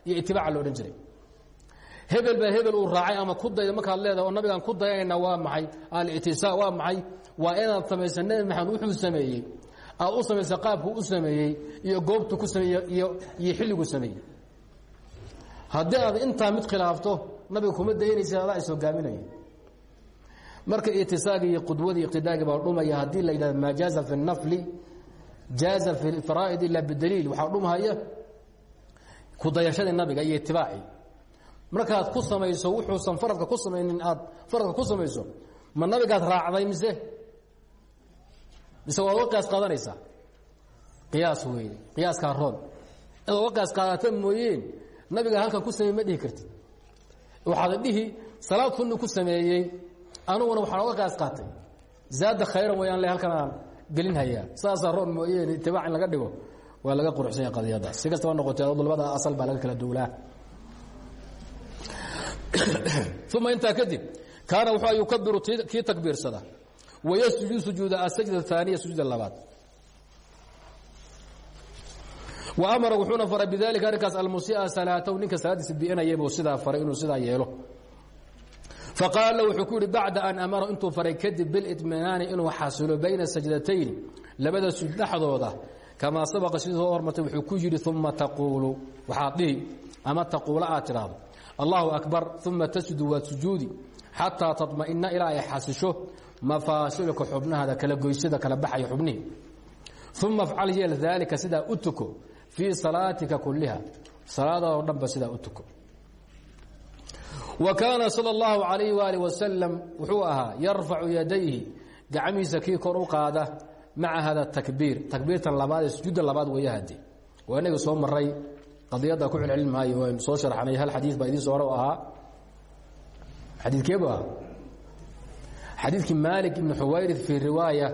Speaker 1: iyo itibaaca lo odhan hebel baa hebel uu raacay ama ku dayda markaad leedahay oo nabigaan ku dayanayna waa maxay? Alictisaa waa maxay? Waa inaad samaysa nebi maxamed wuxuu sameeyey. Aad u samaysa qaabku u sameeyey iyo goobtu ku sameeyey iyo iyo xilligu sameeyey. Haddii aad intaa mid khilaafto nabiga kuma dayanaysa adaa is hogaaminaya marka itisaagi iyo qudwadii iqtidaagi baa dhumaya haddii la yidhahdo maa jaaza fi اnafli jaaza fi faraa'id ila bidaliil waxaa dhumhaya ku dayashadii nabiga iyo itibaacii markaad ku samayso wuxuusan faradka ku samaynin aad faradka ku samayso ma nabigaad raacday mise? Mise waad uga qiyaas qaadanaysaa qiyaas qiyaaskaa roon. Inaad uga qiyaas qaadata mooyeen nabiga halkan ku sameey ma dhihi kartid. Waxaad dhihi salaad sunni ku sameeyey aniguna waxaan oga qiyaas qaatay. Zaada khayran wayaan le halkan aan gelin hayaa. Saasaa roon mooyeen itibaac in laga dhigo waa laga quruxsanya qadiyadaas si kastaba noqotay labada asal baa laga kala duulaa. Uma intaa kadib kaana wuxuu yukabiru kii takbiirsada. Wayasjudu sujuuda asajda aaniya sujuuda labaad. Wa amara wuxuuna faray bidalika arrinkaas almusia salaatahu ninka salaadiisa bi'inayabuu sidaa faray inuu sidaa yeelo faqaala wuxuu ku yihi bacda an amara intuu faray kadib bilidminaani inuu xasilo bayna sajdatayn labada sujud dhexdooda kamaa sabaqa sidii soo hormartay wuxuu ku yidhi uma taquulu waxaad dhihi ama taquula aad tidhaahdo allahu akbar uma tasjudu waad sujuudi xataa taطma'ina ilaa ay xasisho mafaasilka xubnahaada kala goysada kala baxaya xubnihi uma afcal yeel daalika sidaa u tuko fii salaatika kuliha salaadoo dhanba sidaa u tuko wa kaana salى اllahu alayh waalih wasalam wuxuu ahaa yarfacu yadayhi gacmihiisa kii kor u qaada maca hada takbiir. Takbiirtan labaad ee sujuudda labaad weeyahade waa inaga soo maray qadiyadda ku celcelin maayo waynu soo sharxnay hal xadiid baa idiin soo hore u ahaa. Xadiidkeebu ahaa? Xadiidkii maalik ibni xuwayrid fii riwaaya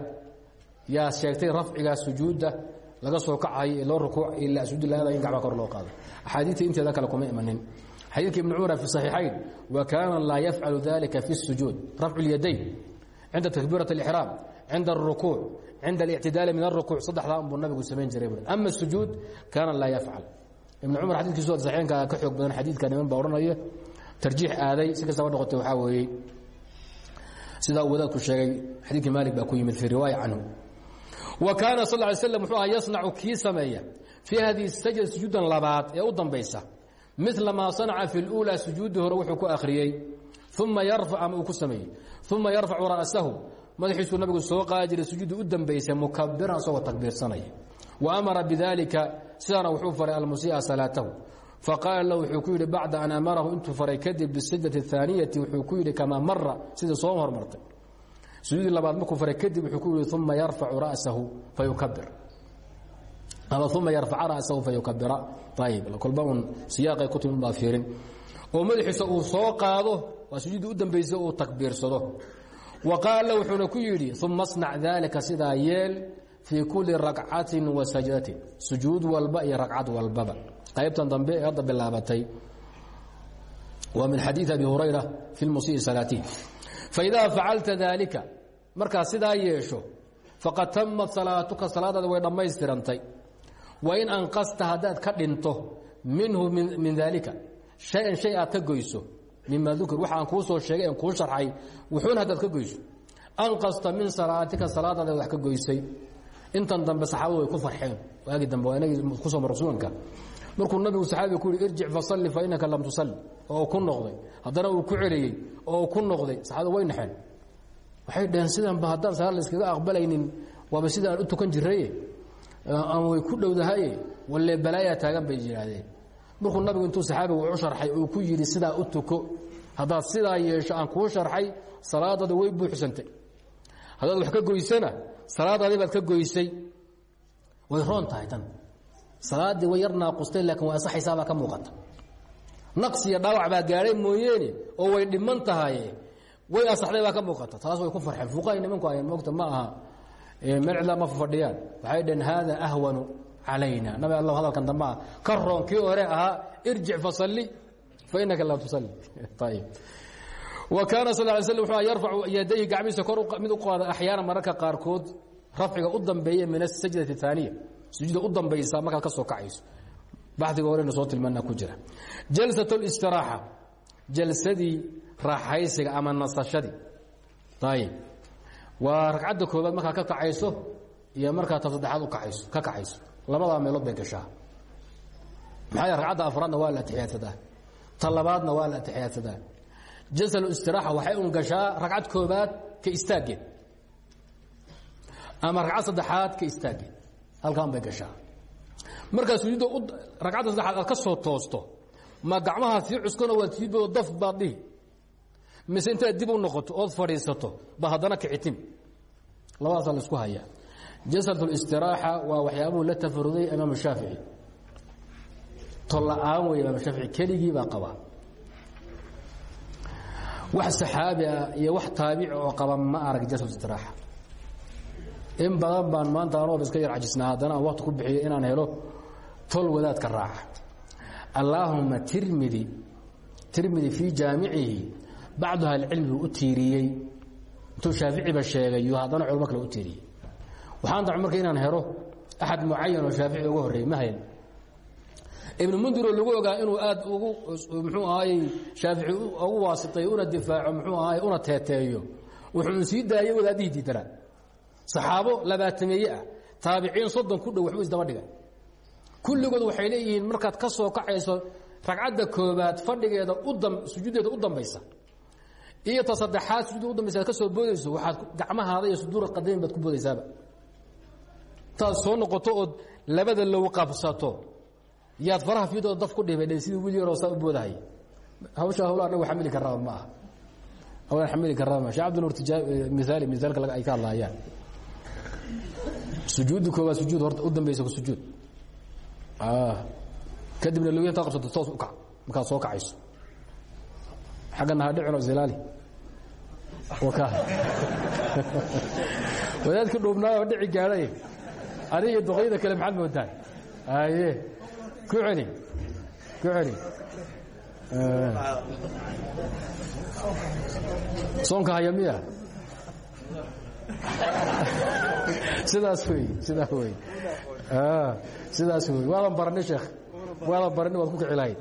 Speaker 1: yaa sheegtay rafcigaa sujuudda laga soo kacayo ee loo rukuuc ilaa sujuud laada in gacbaa kor loo qaado. Axaadiidta inteeda kale kuma imanin xadiidka ibni cumar fi saxiixayn wa kaana laa yafcalu dalika fi الsujuud rafcu اlyadayn cinda takbiirat اlixraam cinda الrukuuc cinda اlictidaali min الrukuuc saddexdaa unbuu nabigu samayn jiray bu ama الsujuud kaana laa yafcal ibn cumar xadidkiisu saxiixinka ka xoog badan xadiidka niman baa odhanaya tarjiix aaday si kastaba noqotay waxaa weeye sidaa uu wadaadku sheegay xadiidkii maalik baa ku yimid fii riwaaya canhu wa kaana sal ly slam wuxuu aha yasnacu kii sameeya fii hadihi sajda sujuudan labaad ee u dambaysa mila maa sanaca fi اlأuulى sujuudi hore wuxuu ku akhriyey uma yarfac ama uu ku sameeyey uma yarfacu ra'sahu madaxiisuu nabigu soo qaadi jiray sujuudda u dambaysa mukabiran isagoo takbiirsanaya wa amara bidalika sidaana wuxuu faray almusii'a salaatahu faqaala lahu wuxuu ku yidhi bacda an amarahu intuu faray kadib bisajdati اhaaniyati wuxuu ku yidhi kamaa mara sidii soo hormartay sujuudii labaad markuu faray kadib wuxuu ku yidhi uma yarfacu ra'sahu fayukabir ama uma yarfaca ra'sahu fayukabira. Ayib kolba un siyaaqay ku timi baa fiirin. Oo madaxiisa uu soo qaado waa sujuuddii u dambaysa uu takbiirsado. Wa qaala wuxuuna ku yidhi uma asnac daalika sidaa yeel fii kulli rakcatin wa sajdatin sujuud walba iyo ragcad walbaba. Qaybtan dambe ee bilaabatay waa min xadiid abi hurayra fi musii salaatihi faidaa facalta daalika markaad sidaa yeesho faqad tamat salaatuka salaadaada way dhammaystirantay wain anqasta haddaad ka dhinto minhu min daalika shay-an shay aad ka goyso mima dukir waxa aan kuu soo sheegay en kuu sharxay wuxuun haddaad ka goyso. Anqasta min salaatika salaadaada wax ka goysay. Intan dambe saxaabadu way ku farxeen. Waagi dambe waa inagii ku soo marro sunanka markuu nabigu saxaabiga ku yihi irjic fasalli fa innaka lam tusalli. Oo ku waxay dhaheen sidanba haddaan salaad la aqbalaynin waaba sidaan u tukan jiraye ama way ku dhowdahaye walle balaayaa taagan bay yidhaahdeen markuu nabigu intuu saxaabigu u sharxay uu ku yidhi sidaa u tuko. Haddaad sidaa yeesho aan kuu sharxay salaadaada way buuxsantay. Haddaad wax ka goysana salaadaadii baad ka goysay. Way roon tahay tan. Salaaddii way yar naaqustay laakiin way asaxaysaabaa ka muuqata. Naqsiya dhaawac baa gaadhay mooyeene oo way dhiman tahaye way asaxday baa ka muuqata. Taas way ku farxeen. Fuqahay nimanku ay moogta ma aha meel cidlaa ma fadhiyaan waxay dhaheen haada ahwanu calayna. Nabi alla hadalkan dambe ah ka roon kii hore ahaa irjic fasalli fa innaka laa tusalli. Ayib wa kaana sal ly slam wuxuu yarfacu yadayhi gacmihiisa kor mid u qaada axyaana mararka qaarkood rafciga u dambeeya min asajdati اhaaniya sujuuda u dambaysa markaad ka soo kacayso. Baxdiga horeyna soo tilmaanaa ku jira. Jalsat اlistiraaxa jalsadii raaxaysiga ama nasashadii. Ayib waa ragcadda koobaad markaad ka kacayso iyo markaa ta saddexaad u kacayso ka kacayso. Labadaa meelood bay gashaa. Maxaa ragcadda afraadna waa la atixiyaadsadaa ta labaadna waa la atixiyaadsadaa jasal istiraaxa waxay un gashaa ragcad koobaad ka istaaggeed ama ragcad saddexaad ka istaaggeed halkaan bay gashaa. Markaa sujuudda ragcadda saddexaad aad ka soo toosto ma gacmaha sii cuskano waad sii daf baad dhihi mise intaad dib u noqoto ood fadhiisato ba haddana kicitin. Labadaasaa la isku hayaa jasad اlistiraaxa waa waxyaabuhu la tafaruday imaam shaafici. Tolla-aan wey imaam shaafici keligii baa qabaa. Wax saxaabi ah iyo wax taabici oo qaba ma arag jasad istiraaxa. In badan baan maanta anooba iska yar cajisnaa haddana aan wakti ku bixiyo inaan helo tol wadaadka raaca allaahuma tirmidi tirmidi fii jaamicihi bacdu ahlicilmi u tiiriyey intuu shaaficiba sheegay yuu haddana culmo kale u tiiriyey waxaan dac marka inaan helo axad mucayan oo shaafici uga horreeyey ma hayn ibnu mundiroo lagu ogaa inuu aad ugu muxuu ahaayey shaafici ugu waasitay una difaaco muxuu ahaay una teeteeyo wuxuu sii daayey wadaadihii diidanaa saxaabo labaatameeye ah taabiciin soddon ku waxay leeyihiin markaad ka soo kacayso ragcadda koobaad fadhigeeda udam sujuuddeeda u dambaysa iyo ta saddexaad sujuudda u dambaysa ad ka soo boodayso waxaad gacmahaada iyo suduura qadayn baad ku boodaysaaba. Intaad soo noqoto ood labada low qabsato yaad faraha fiidooda daf ku dhibay sidii wiil yaroo saa u boodahay hawshaa hawla anagu xamili karraaba ma aha hawlaan xamili karraaba ma shee cabdinur tijaa miaali misaalka ay ka hadlaayaan. Sujuudda koobaad sujuud horta u dambaysa ku sujuud. Kadibna lowi intaad qabsato toos u kac markaad soo kacayso xaggana ha dhicino zilaali wadaadkii dhuubnaayo dhici gaadhay. Adiga iyo duqyada kale maxaad moodaan aye ku celi ku celi soonka haya miya? Sidaas wey sidaa wey sidaas wey waadan barani sheekh. Waadan barani waad ku kici lahayd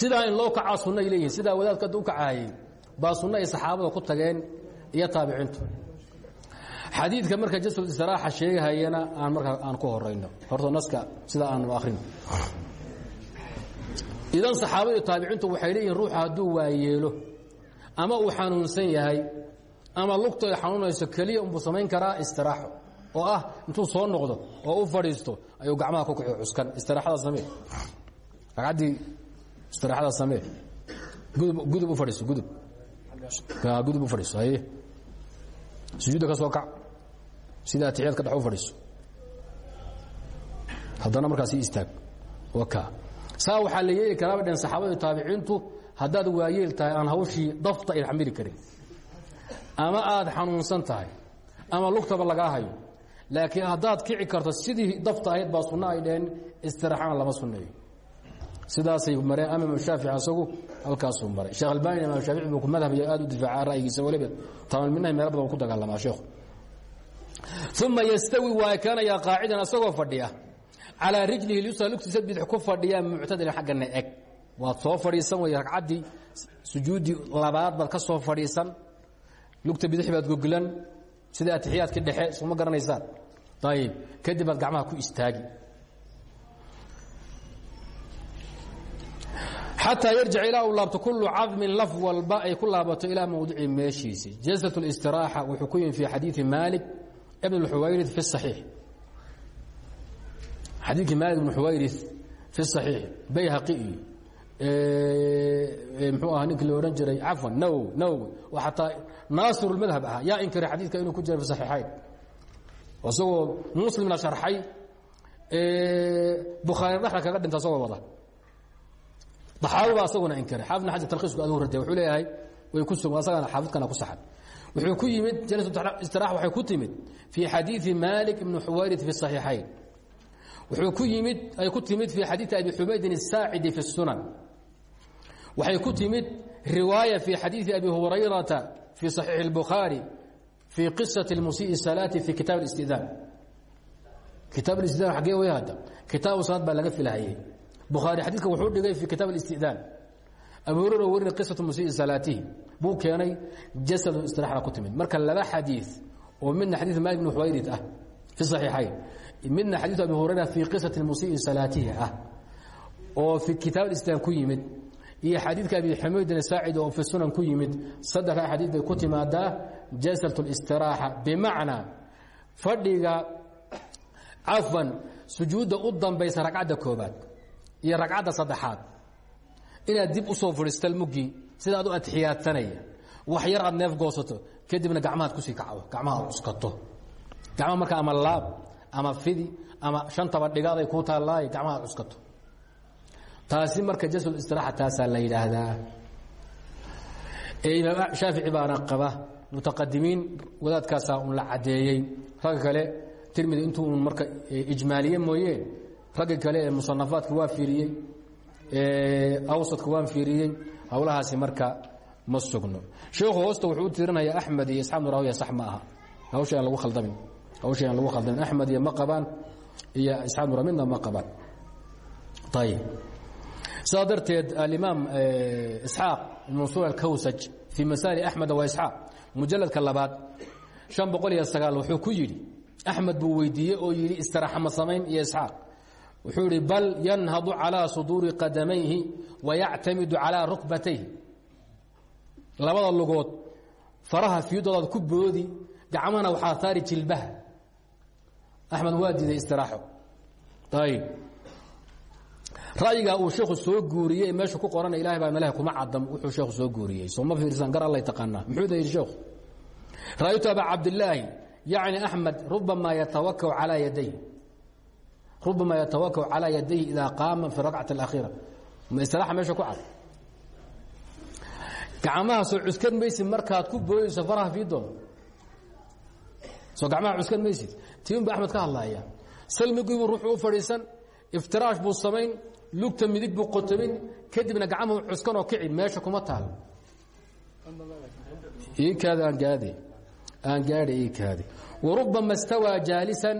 Speaker 1: sidaa in loo kacaa sunno ay leeyihiin sidaa wadaadka hadda u kacaayey baa sunno ay saxaabada ku tageen iyo taabiciintu. Xadiidka marka jasad istiraaxa sheegahayana aan markaa aan ku horayno horta naska sidaa aanu akrino idan saxaabada iyo taabiciintu waxay leeyihiin ruuxa hadduu waayeelo ama uu xanuunsan yahay ama lugta ay xanuunayso keliya unbuu samayn karaa istiraaxo oo ah intuu soo noqdo oo u fadhiisto ayuu gacmaha ku kaxo cuskan. Istiraaxada samee. Ragcaddii istiraaxada samee. Gudub u fadhiiso gudub. Gudub u fadhiiso haye. Sujuudda ka soo kac. Sida atixiyaadka dhex u fadhiiso. Haddana markaas istaag. Waka. Saa waxaa la yeeli karaaba dheen saxaabada taabiciintu haddaad waayeel tahay aan hawshii dafta ay xamili karin ama aad xanuunsan tahay ama lugtaba lagaa hayo laakiin haddaad kici karto sidii dafta ahayd baa sunno ay dheheen istiraxana lama sunneeyo sidaasay mareen. Ama imaam shaafici asagu halkaasuu maray sheekh albani imaam shaafici buu ku madhabaya aad u difaaca ra'yigiisa waliba taamalminahi meelo badan ku dagaalamaa sheekhu uma yastawi waa ekaanayaa qaacidan asagoo fadhiya. Calaa rijlihi lyusra lugtiisa bidix ku fadhiyaa muctadilan xaggana eg waad soo fadhiisan wey ragcaddii sujuuddii labaad baad ka soo fadhiisan. Lugta bidix baad goglan sida atixiyaadka dhexe suma garanaysaan ayib kadib baad gacmaha ku istaagi xataa yarjic ilaa uu laabto kullu cadmin laf walba ay ku laabato ilaa mawdici meeshiisi jalsat اlistiraaxa wuxuu ku yimi fi xadiidi maalik ibn اlxuwayrid fi الصaxiix xadiidkii maalik ibn xuwayrid fi الصaxiix bayhaqi iyo mxuu aha ninkii la odhan jiray cafwan nawowi nawowi oo xataa naasir اlmadhab ahaa yaa inkiray xadiidka inuu ku jira fi صaxiixayn isagoo muslimna harxay bukhaari dhexda kaga dhinta isagoo wada. Daxaawi baa isaguna inkiray xaafid bin xajar talkhiisku aduu radee wuxuu leeyahay way ku sugan asagana xaafidkana ku saxan. Wuxuu ku yimid jalisistirax waxay ku timid fii xadiidi malik ibni xuwayrid fi saxiixayn. Wuxuu ku yimid ay ku timid fii xadiidi abi xumaydin asaacidi fi sunan. Waxay ku timid riwaaya fii xadiidi abi hurayrata fii saxiixi اlbukhaari fii qisaةi اlmusiiءi salaati fi kitaab اlاstidaan kitaab اlاstidaan xagee way hadda kitaabu salaad baa laga filahayey bukhaari xadiidka wuxuu dhigay fii kitaab اlاstidaan abu hurera warinay qisatu musiiءi salaatihi buu keenay jasadu istiraxda ku timid marka laba xadiid oo midna xadiid malik bn xuwayrid ah fi صaxiixayn midna xadiiu abi hurayra fii qisati musiiءi salaatihi ah oo fi kitaab اlاstidaan ku yimid iyo xadiidka abi xamaydin saacid oo fi sunan ku yimid saddexdaa xadiid bay ku timaadaa jasat اlistiraaxa bimacnaa fadhiga cafwan sujuudda u dambaysa ragcadda koobaad iyo ragcadda saddexaad. Inaad dib u soo fadhiista muggii sida ad u atixiyaadsanaya wax yar aad neef goosato kadibna gacmahaad ku sii kacdo gacmaha ad cuskato. Gacmaha marka ama laab ama fidi ama shantaba dhigaaday kuu taallaaye gacmaha ad cuskato taasi marka jasad istiraaxa taasaa la yidhaahdaa. Imaam shaafici baana qaba mutaqadimiin wadaadkaasaa un la caddeeyey. Ragga kale tirmidi intuu marka ijmaaliye mooyee ragga kale ee musanafaadka waa fiiriyey awsadka waan fiiriyey howlahaasi marka ma sugno. Sheekhu hoosta wuxuu u tirinaya axmed iyo isxaaq nurawiya sax ma aha. Hawsha aan lagu khaldamin hawsha aan lagu khaldamin axmed iyo ma qabaan iyo isxaaq nura midna ma qabaan. Ayib sidaa darteed alimaam eh, isxaaq mansuur alkawsaj fii masaali axmeda waa isxaaq mujaladka labaad an boqol iyo sagaal wuxuu ku yidhi axmed buu weydiiyey oo yidhi istiraxa ma samayn iyo isxaaq. Wuxuu yidhi bal yanhadu calىa suduuri qadamayhi wayactamidu calىa rukbatayhi labada lugood faraha fiyudoodaad ku boodi gacmahana waxaa saari jilbaha. Axmed waa diiday istiraxo. Ayb ra'yigaa uu sheekhu soo guuriyey meeshu ku qorana ilahay baa melaha kuma cadam wuxuu sheekhu soo guuriyey. Sooma fiirsan gar allay taqaanaa. Muxuu yidhi sheekhu? Ra'aytu abaa cabdillaahi yacni axmed rubamaa yatawakau calaa yaday. Rubama yatawakau calىa yadayhi idaa qaama fi rakcati اlakhiira ma istiraaxa meesha ku cad? Gacmaha soo cuskan maysid markaad ku booyeyso faraha fiidooda soo gacmaha cuskan maysid. Tiun ba axmed ka hadlaya salmigiibuu ruuxuu u fadhiisan iftiraash buu samayn lugta midig buu qotomin kadibna gacmuhu cuskan oo kici meesha kuma taal. Iikaada aan gaade aan gaadhi iikaadi warubama stawaa jaalisan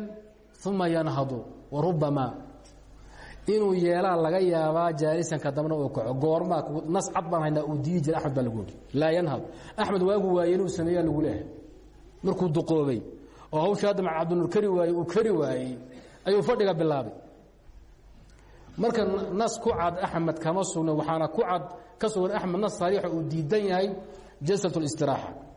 Speaker 1: uma yanhadu. Warubama inuu yeelaa laga yaabaa jaalisanka dambna uu kaco. Goormaa nas cad baan haynaa uu diidi jira axmed baa lagu ohi laa yanhad. Axmed waagu waaye inuu sameeyaa lagu leehay markuu duqoobay oo hawsha hadda maca cabdinuur kari waayey uu kari waayey ayuu fadhiga bilaabay marka nas ku cad axmed kama sugna waxaana ku cad ka sugan axmed nas sariixa uu diidan yahay jalsat اlistiraaxa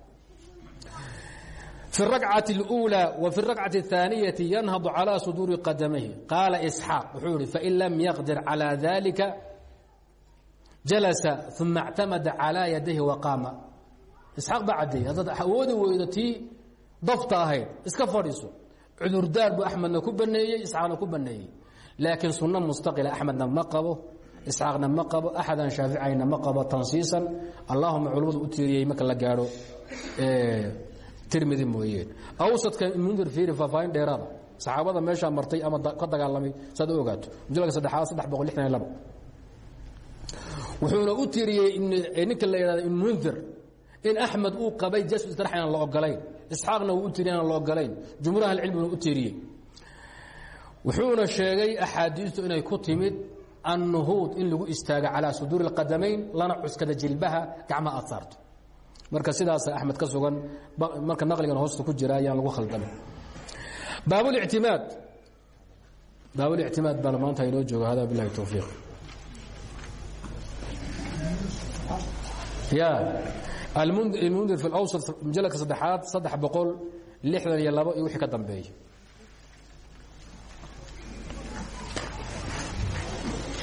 Speaker 1: في الركعة الأولى وفي الركعة الثانية ينهض على صدور قدميه قال إسحاق وxuu hi فإن لم يقدر على ذلك جلس ثم اعتمد على يديه وقاama إسحاaq baa cadeeyey haddaad awoodi weydo tii dafta ahayd iska fadhiiso cudurdaar buu أحمedna ku baneeyey إسحاaqna ku baneeyey laakiin sunno mustaqila axmedna ma qabo isxaaqna ma qabo axadan shaaficayna ma qabo tansiisan allahuma culummadu u tiiriyey marka la gaadho tirmidi mooyeen awsadka mundir fiiri faafaahin dheeraada saxaabada meeshaa martay ama ka dagaalamay saad u ogaato mujlka saddexaad saddex boqol lixdan iyo labo wuxuuna u tiiriyey ninka la yidhahda ibn mundir in axmed uu qabay jasb istarx aan la ogolayn isxaaqna wuu u tiiriy aan la ogolayn jumhuur ahlicilmiguna u tiiriyey wuxuuna sheegay axaadiistu inay ku timid annuhuud in lagu istaago calaa suduuri اlqadamayn lana cuskada jilbaha gacmaha aad saarto marka sidaasa axmed ka sugan marka naqligan hoosta ku jira ayaan lagu khaldamin baabاlictimaad baabاlictimaad baan maanta inoo jooga hada bilahi towfiiq ya almundir fi اlawsat mujaladka saddexaad saddex boqol lixdan iyo labo iyo wixii ka dambeeya